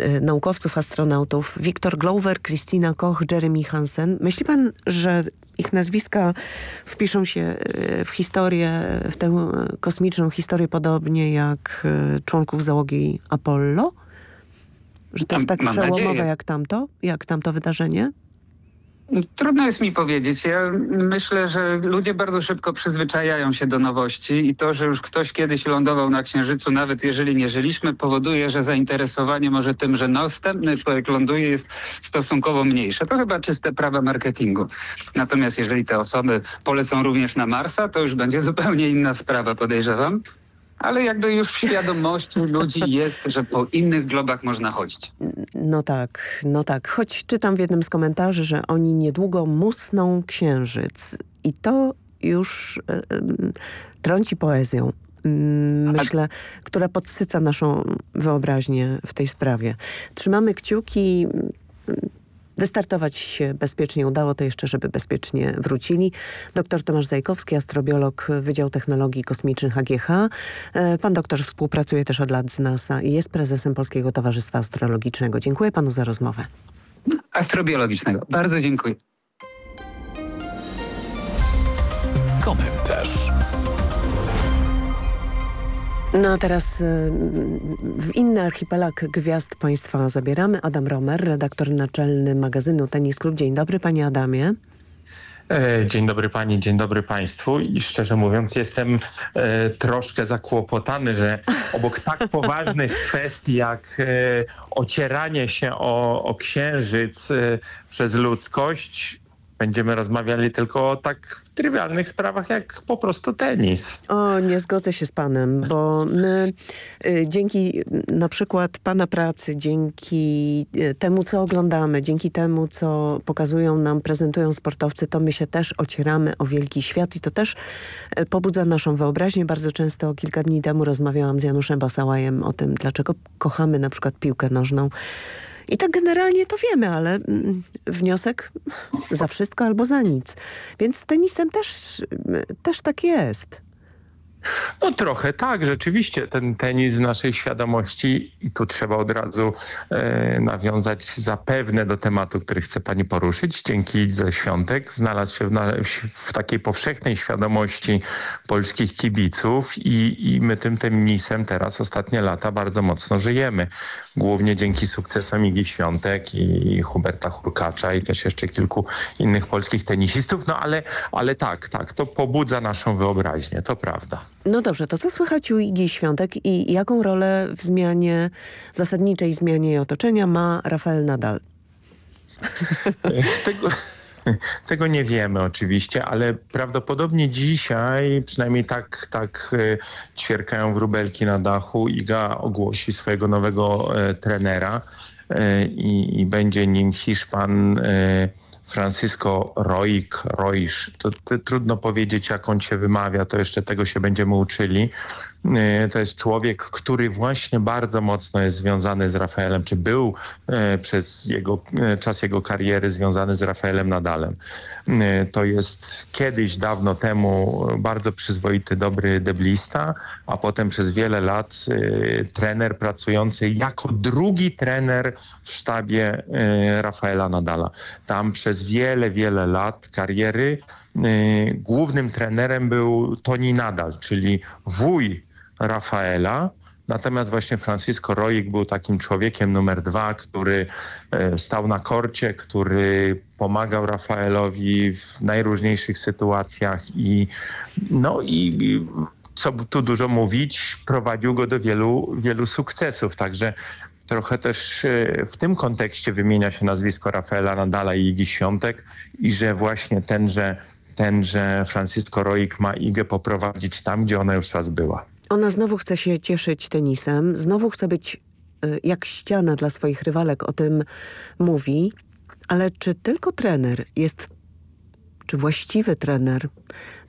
y, naukowców, astronautów. Victor Glover, Christina Koch, Jeremy Hansen. Myśli pan, że ich nazwiska wpiszą się w historię, w tę kosmiczną historię podobnie jak członków załogi Apollo? Że to jest tak przełomowe nadzieję. jak tamto, jak tamto wydarzenie? Trudno jest mi powiedzieć. Ja myślę, że ludzie bardzo szybko przyzwyczajają się do nowości i to, że już ktoś kiedyś lądował na Księżycu, nawet jeżeli nie żyliśmy, powoduje, że zainteresowanie może tym, że następny człowiek ląduje jest stosunkowo mniejsze. To chyba czyste prawa marketingu. Natomiast jeżeli te osoby polecą również na Marsa, to już będzie zupełnie inna sprawa, podejrzewam ale jakby już w świadomości ludzi jest, że po innych globach można chodzić. No tak, no tak. Choć czytam w jednym z komentarzy, że oni niedługo musną księżyc i to już trąci poezją. Myślę, która podsyca naszą wyobraźnię w tej sprawie. Trzymamy kciuki wystartować się bezpiecznie udało, to jeszcze, żeby bezpiecznie wrócili. Dr Tomasz Zajkowski, astrobiolog Wydział Technologii Kosmicznych AGH. E, pan doktor współpracuje też od lat z NASA i jest prezesem Polskiego Towarzystwa Astrologicznego. Dziękuję panu za rozmowę. Astrobiologicznego. Bardzo dziękuję. Komentarz. No a teraz y, w inny archipelag gwiazd Państwa zabieramy. Adam Romer, redaktor naczelny magazynu Tenis Klub. Dzień dobry Panie Adamie. E, dzień dobry pani, dzień dobry państwu i szczerze mówiąc jestem e, troszkę zakłopotany, że obok tak *laughs* poważnych kwestii jak e, ocieranie się o, o księżyc e, przez ludzkość będziemy rozmawiali tylko o tak trywialnych sprawach jak po prostu tenis. O, nie zgodzę się z panem, bo my y, dzięki na przykład pana pracy, dzięki y, temu, co oglądamy, dzięki temu, co pokazują nam, prezentują sportowcy, to my się też ocieramy o wielki świat i to też y, pobudza naszą wyobraźnię. Bardzo często kilka dni temu rozmawiałam z Januszem Basałajem o tym, dlaczego kochamy na przykład piłkę nożną. I tak generalnie to wiemy, ale mm, wniosek za wszystko albo za nic. Więc z tenisem też, też tak jest. No trochę tak, rzeczywiście ten tenis w naszej świadomości i tu trzeba od razu e, nawiązać zapewne do tematu, który chce pani poruszyć. Dzięki ze Świątek znalazł się w, na, w, takiej powszechnej świadomości polskich kibiców i, i my tym tenisem teraz ostatnie lata bardzo mocno żyjemy. Głównie dzięki sukcesom Igi Świątek i, i Huberta Hurkacza i też jeszcze kilku innych polskich tenisistów, no ale, ale tak, tak, to pobudza naszą wyobraźnię, to prawda. No dobrze, to co słychać u Igi Świątek i jaką rolę w zmianie, zasadniczej zmianie otoczenia ma Rafael Nadal? *laughs* Tego... Tego nie wiemy oczywiście, ale prawdopodobnie dzisiaj, przynajmniej tak, tak e, ćwierkają wróbelki na dachu, Iga ogłosi swojego nowego e, trenera e, i, i, będzie nim Hiszpan Francisco Roig, Roisz. To, to, trudno powiedzieć, jak on się wymawia, to jeszcze tego się będziemy uczyli. E, to jest człowiek, który właśnie bardzo mocno jest związany z Rafaelem, czy był e, przez jego, e, czas jego kariery związany z Rafaelem Nadalem. To jest kiedyś, dawno temu bardzo przyzwoity, dobry deblista, a potem przez wiele lat trener pracujący jako drugi trener w sztabie Rafaela Nadala. Tam przez wiele, wiele lat kariery głównym trenerem był Toni Nadal, czyli wuj Rafaela. Natomiast właśnie Francisco Roig był takim człowiekiem numer dwa, który e, stał na korcie, który pomagał Rafaelowi w najróżniejszych sytuacjach i no i co tu dużo mówić, prowadził go do wielu, wielu sukcesów. Także trochę też e, w tym kontekście wymienia się nazwisko Rafaela Nadala i Igi Świątek i że właśnie tenże, tenże Francisco Roig ma Igę poprowadzić tam, gdzie ona już raz była. Ona znowu chce się cieszyć tenisem, znowu chce być y, jak ściana dla swoich rywalek, o tym mówi. Ale czy tylko trener jest, czy właściwy trener,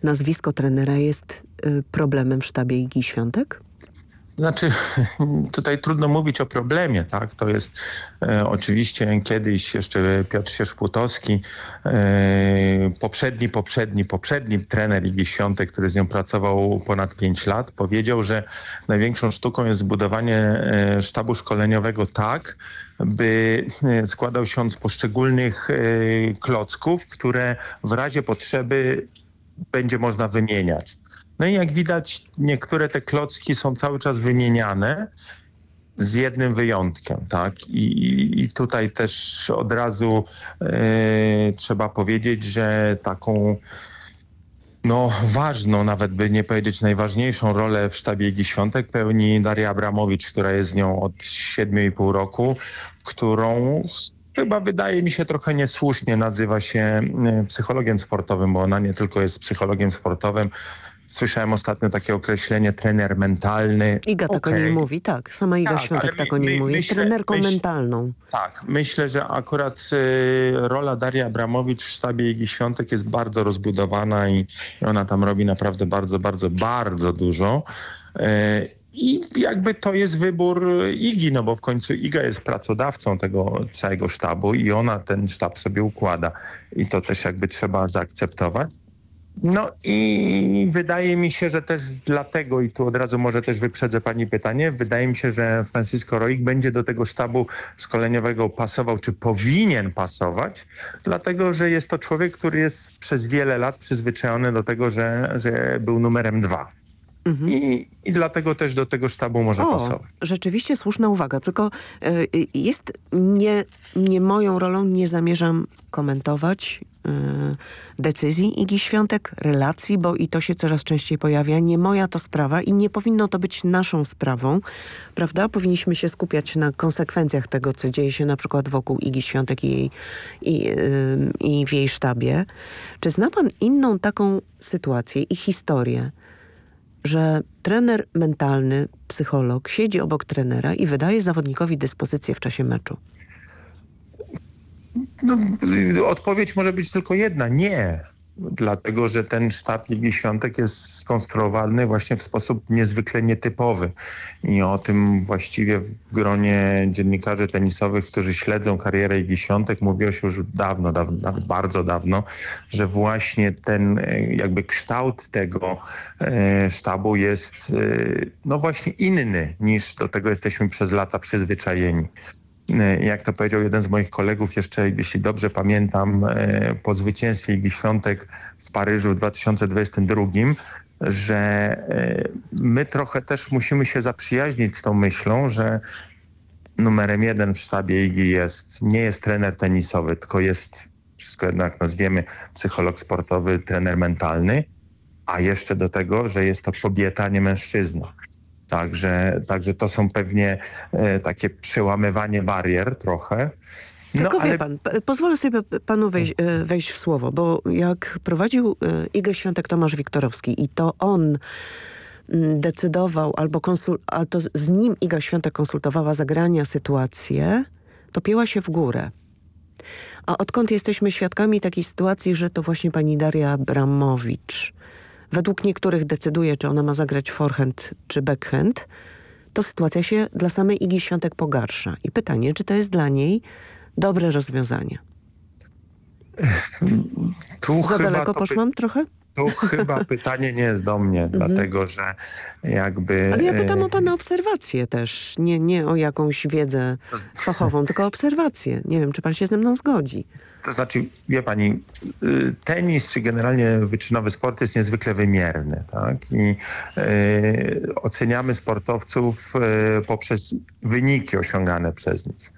nazwisko trenera jest y, problemem w sztabie Igi Świątek? Znaczy, *laughs* tutaj trudno mówić o problemie, tak? To jest e, oczywiście kiedyś jeszcze Piotr Sierzpłutowski, e, poprzedni, poprzedni, poprzedni trener Igi Świątek, który z nią pracował ponad 5 lat, powiedział, że największą sztuką jest zbudowanie e, sztabu szkoleniowego tak, by e, składał się on z poszczególnych e, klocków, które w razie potrzeby będzie można wymieniać. No i jak widać, niektóre te klocki są cały czas wymieniane z jednym wyjątkiem, tak? I, i tutaj też od razu e, trzeba powiedzieć, że taką no, ważną, nawet by nie powiedzieć najważniejszą rolę w sztabie Igi Świątek pełni Daria Abramowicz, która jest z nią od 7,5 roku, którą chyba wydaje mi się trochę niesłusznie nazywa się e, psychologiem sportowym, bo ona nie tylko jest psychologiem sportowym, Słyszałem ostatnio takie określenie trener mentalny. Iga tak okay. o niej mówi, tak. Sama Iga tak, Świątek tak o niej mówi. Jest trenerką myśl, mentalną. Tak. Myślę, że akurat y, rola Darii Abramowicz w sztabie Igi Świątek jest bardzo rozbudowana i ona tam robi naprawdę bardzo, bardzo, bardzo dużo. Y, i jakby to jest wybór Igi, no bo w końcu Iga jest pracodawcą tego całego sztabu i ona ten sztab sobie układa. I to też jakby trzeba zaakceptować. No i wydaje mi się, że też dlatego, i tu od razu może też wyprzedzę pani pytanie, wydaje mi się, że Francisco Roig będzie do tego sztabu szkoleniowego pasował, czy powinien pasować, dlatego, że jest to człowiek, który jest przez wiele lat przyzwyczajony do tego, że, że był numerem dwa. Mhm. I, I dlatego też do tego sztabu może o, pasować. Rzeczywiście słuszna uwaga, tylko y, jest nie, nie moją rolą, nie zamierzam komentować y, decyzji Igi Świątek, relacji, bo i to się coraz częściej pojawia. Nie moja to sprawa i nie powinno to być naszą sprawą, prawda? Powinniśmy się skupiać na konsekwencjach tego, co dzieje się na przykład wokół Igi Świątek i, jej, i, y, i w jej sztabie. Czy zna pan inną taką sytuację i historię, że trener mentalny, psycholog siedzi obok trenera i wydaje zawodnikowi dyspozycję w czasie meczu? No, odpowiedź może być tylko jedna. Nie. Dlatego że ten sztab Ligi Świątek jest skonstruowany właśnie w sposób niezwykle nietypowy. I o tym właściwie w gronie dziennikarzy tenisowych, którzy śledzą karierę Ligi Świątek, mówiło się już dawno, dawno, bardzo dawno, że właśnie ten e, jakby kształt tego e, sztabu jest e, no właśnie inny niż do tego jesteśmy przez lata przyzwyczajeni. E, jak to powiedział jeden z moich kolegów, jeszcze jeśli dobrze pamiętam, e, po zwycięstwie Ligi Świątek w Paryżu w 2022, że e, my trochę też musimy się zaprzyjaźnić z tą myślą, że numerem jeden w sztabie Igi jest, nie jest trener tenisowy, tylko jest, wszystko jednak nazwiemy, psycholog sportowy, trener mentalny, a jeszcze do tego, że jest to kobieta, nie mężczyzna. Także, także to są pewnie e, takie przełamywanie barier trochę. No, Tylko ale... wie pan, pozwolę sobie panu wejść, e, wejść w słowo, bo jak prowadził e, Igę Świątek Tomasz Wiktorowski i to on mm, decydował, albo, konsul, albo to z nim Iga Świątek konsultowała zagrania sytuację, to pięła się w górę. A odkąd jesteśmy świadkami takiej sytuacji, że to właśnie pani Daria Abramowicz według niektórych decyduje, czy ona ma zagrać forehand czy backhand, to sytuacja się dla samej Igi Świątek pogarsza. I pytanie, czy to jest dla niej dobre rozwiązanie? *laughs* Tu Za daleko poszłam trochę? Tu chyba *laughs* pytanie nie jest do mnie, mhm. dlatego że jakby... Ale ja pytam o pana obserwację też, nie, nie o jakąś wiedzę fachową, tylko obserwację. Nie wiem, czy pan się ze mną zgodzi. To znaczy, wie pani, y, tenis czy generalnie wyczynowy sport jest niezwykle wymierny. Tak? I y, oceniamy sportowców y, poprzez wyniki osiągane przez nich.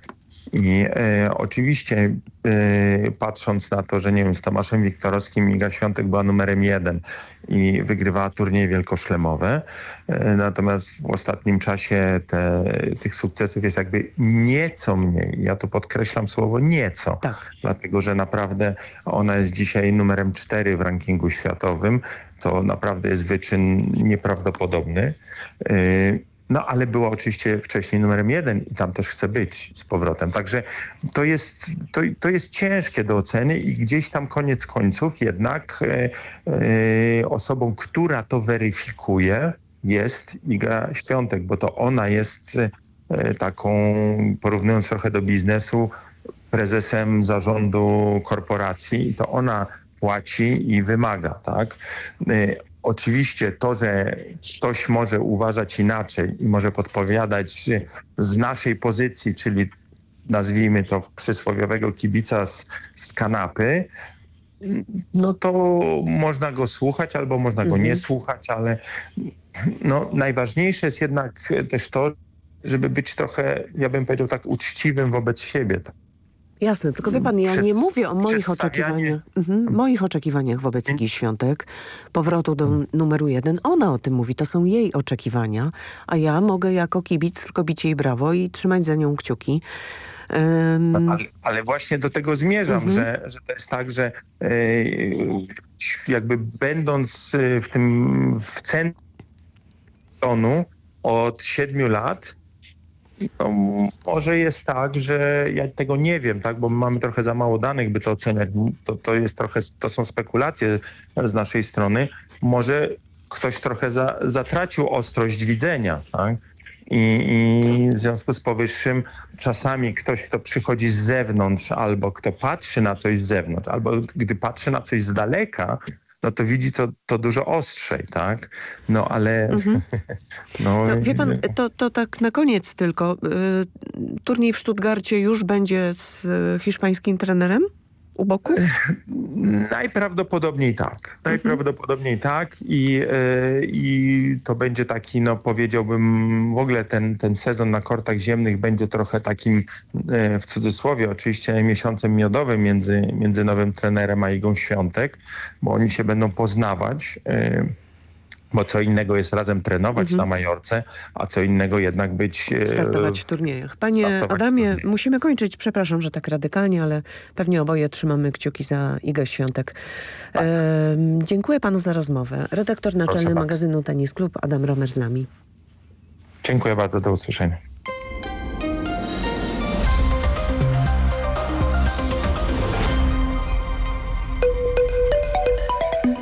I e, oczywiście e, patrząc na to, że nie wiem, z Tomaszem Wiktorowskim Iga Świątek była numerem jeden i wygrywała turnieje wielkoszlemowe, e, natomiast w ostatnim czasie te, tych sukcesów jest jakby nieco mniej. Ja tu podkreślam słowo nieco, tak. dlatego że naprawdę ona jest dzisiaj numerem cztery w rankingu światowym. To naprawdę jest wyczyn nieprawdopodobny. No ale była oczywiście wcześniej numerem jeden i tam też chce być z powrotem. Także to jest, to, to jest ciężkie do oceny i gdzieś tam koniec końców jednak e, e, osobą, która to weryfikuje jest Iga Świątek, bo to ona jest e, taką, porównując trochę do biznesu, prezesem zarządu korporacji i to ona płaci i wymaga, tak? Oczywiście to, że ktoś może uważać inaczej i może podpowiadać z naszej pozycji, czyli nazwijmy to przysłowiowego kibica z, z kanapy, no to można go słuchać albo można go mhm. nie słuchać, ale no, najważniejsze jest jednak też to, żeby być trochę, ja bym powiedział tak, uczciwym wobec siebie. Jasne, tylko wie pan, ja nie mówię o moich oczekiwaniach, mhm, moich oczekiwaniach wobec Igi Świątek, powrotu do numeru jeden. Ona o tym mówi, to są jej oczekiwania, a ja mogę jako kibic tylko bić jej brawo i trzymać za nią kciuki. Um... Ale, ale, właśnie do tego zmierzam, mhm. że, że to jest tak, że e, jakby będąc w tym w centrum od siedmiu lat, no, może jest tak, że ja tego nie wiem, tak, bo mamy trochę za mało danych, by to oceniać. To, to jest trochę, to są spekulacje z naszej strony. Może ktoś trochę za, zatracił ostrość widzenia, tak? I, I, w związku z powyższym czasami ktoś, kto przychodzi z zewnątrz albo kto patrzy na coś z zewnątrz, albo gdy patrzy na coś z daleka, no to widzi to, to dużo ostrzej, tak? No ale... Mhm. *laughs* no, to, wie pan, to, to tak na koniec tylko. Y, turniej w Stuttgarcie już będzie z hiszpańskim trenerem? U boku? Najprawdopodobniej tak. Mhm. Najprawdopodobniej tak i, e, i to będzie taki, no powiedziałbym, w ogóle ten, ten sezon na kortach ziemnych będzie trochę takim, e, w cudzysłowie oczywiście, miesiącem miodowym między, między nowym trenerem a Igą Świątek, bo oni się będą poznawać. Bo co innego jest razem trenować mhm. na Majorce, a co innego jednak być... E, startować w turniejach. Panie Adamie, musimy kończyć. Przepraszam, że tak radykalnie, ale pewnie oboje trzymamy kciuki za Igę Świątek. Tak. E, dziękuję panu za rozmowę. Redaktor naczelny magazynu Tenis Klub Adam Romer z nami. Dziękuję bardzo, do usłyszenia.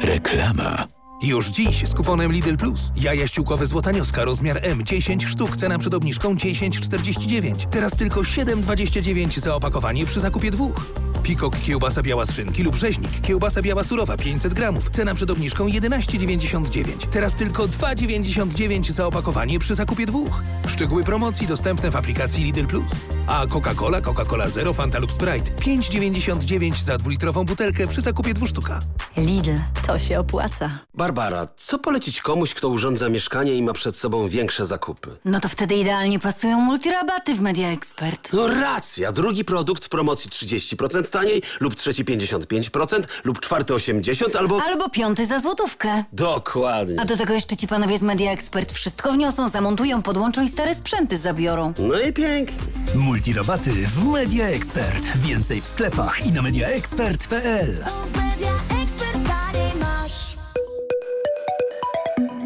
Reklama. Już dziś z kuponem Lidl Plus. Jaja ściółkowe złotanioska rozmiar M 10 sztuk, cena przed obniżką 10,49. Teraz tylko 7,29 za opakowanie przy zakupie dwóch. Pikok kiełbasa biała z szynki lub rzeźnik. Kiełbasa biała surowa 500 gramów. Cena przed obniżką 11,99. Teraz tylko 2,99 za opakowanie przy zakupie dwóch. Szczegóły promocji dostępne w aplikacji Lidl Plus. A Coca-Cola, Coca-Cola Zero, Fanta lub Sprite 5,99 za dwulitrową butelkę przy zakupie dwóch sztuka. Lidl, to się opłaca. Barbara, co polecić komuś, kto urządza mieszkanie i ma przed sobą większe zakupy? No to wtedy idealnie pasują multirabaty w Media Expert. No racja, drugi produkt w promocji 30% taniej, lub trzeci 55%, lub czwarty 80% albo... Albo piąty za złotówkę. Dokładnie. A do tego jeszcze ci panowie z Media Expert wszystko wniosą, zamontują, podłączą i stare sprzęty zabiorą. No i pięknie. Multirabaty w Media Expert. Więcej w sklepach i na mediaexpert.pl.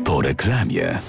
Po reklamie.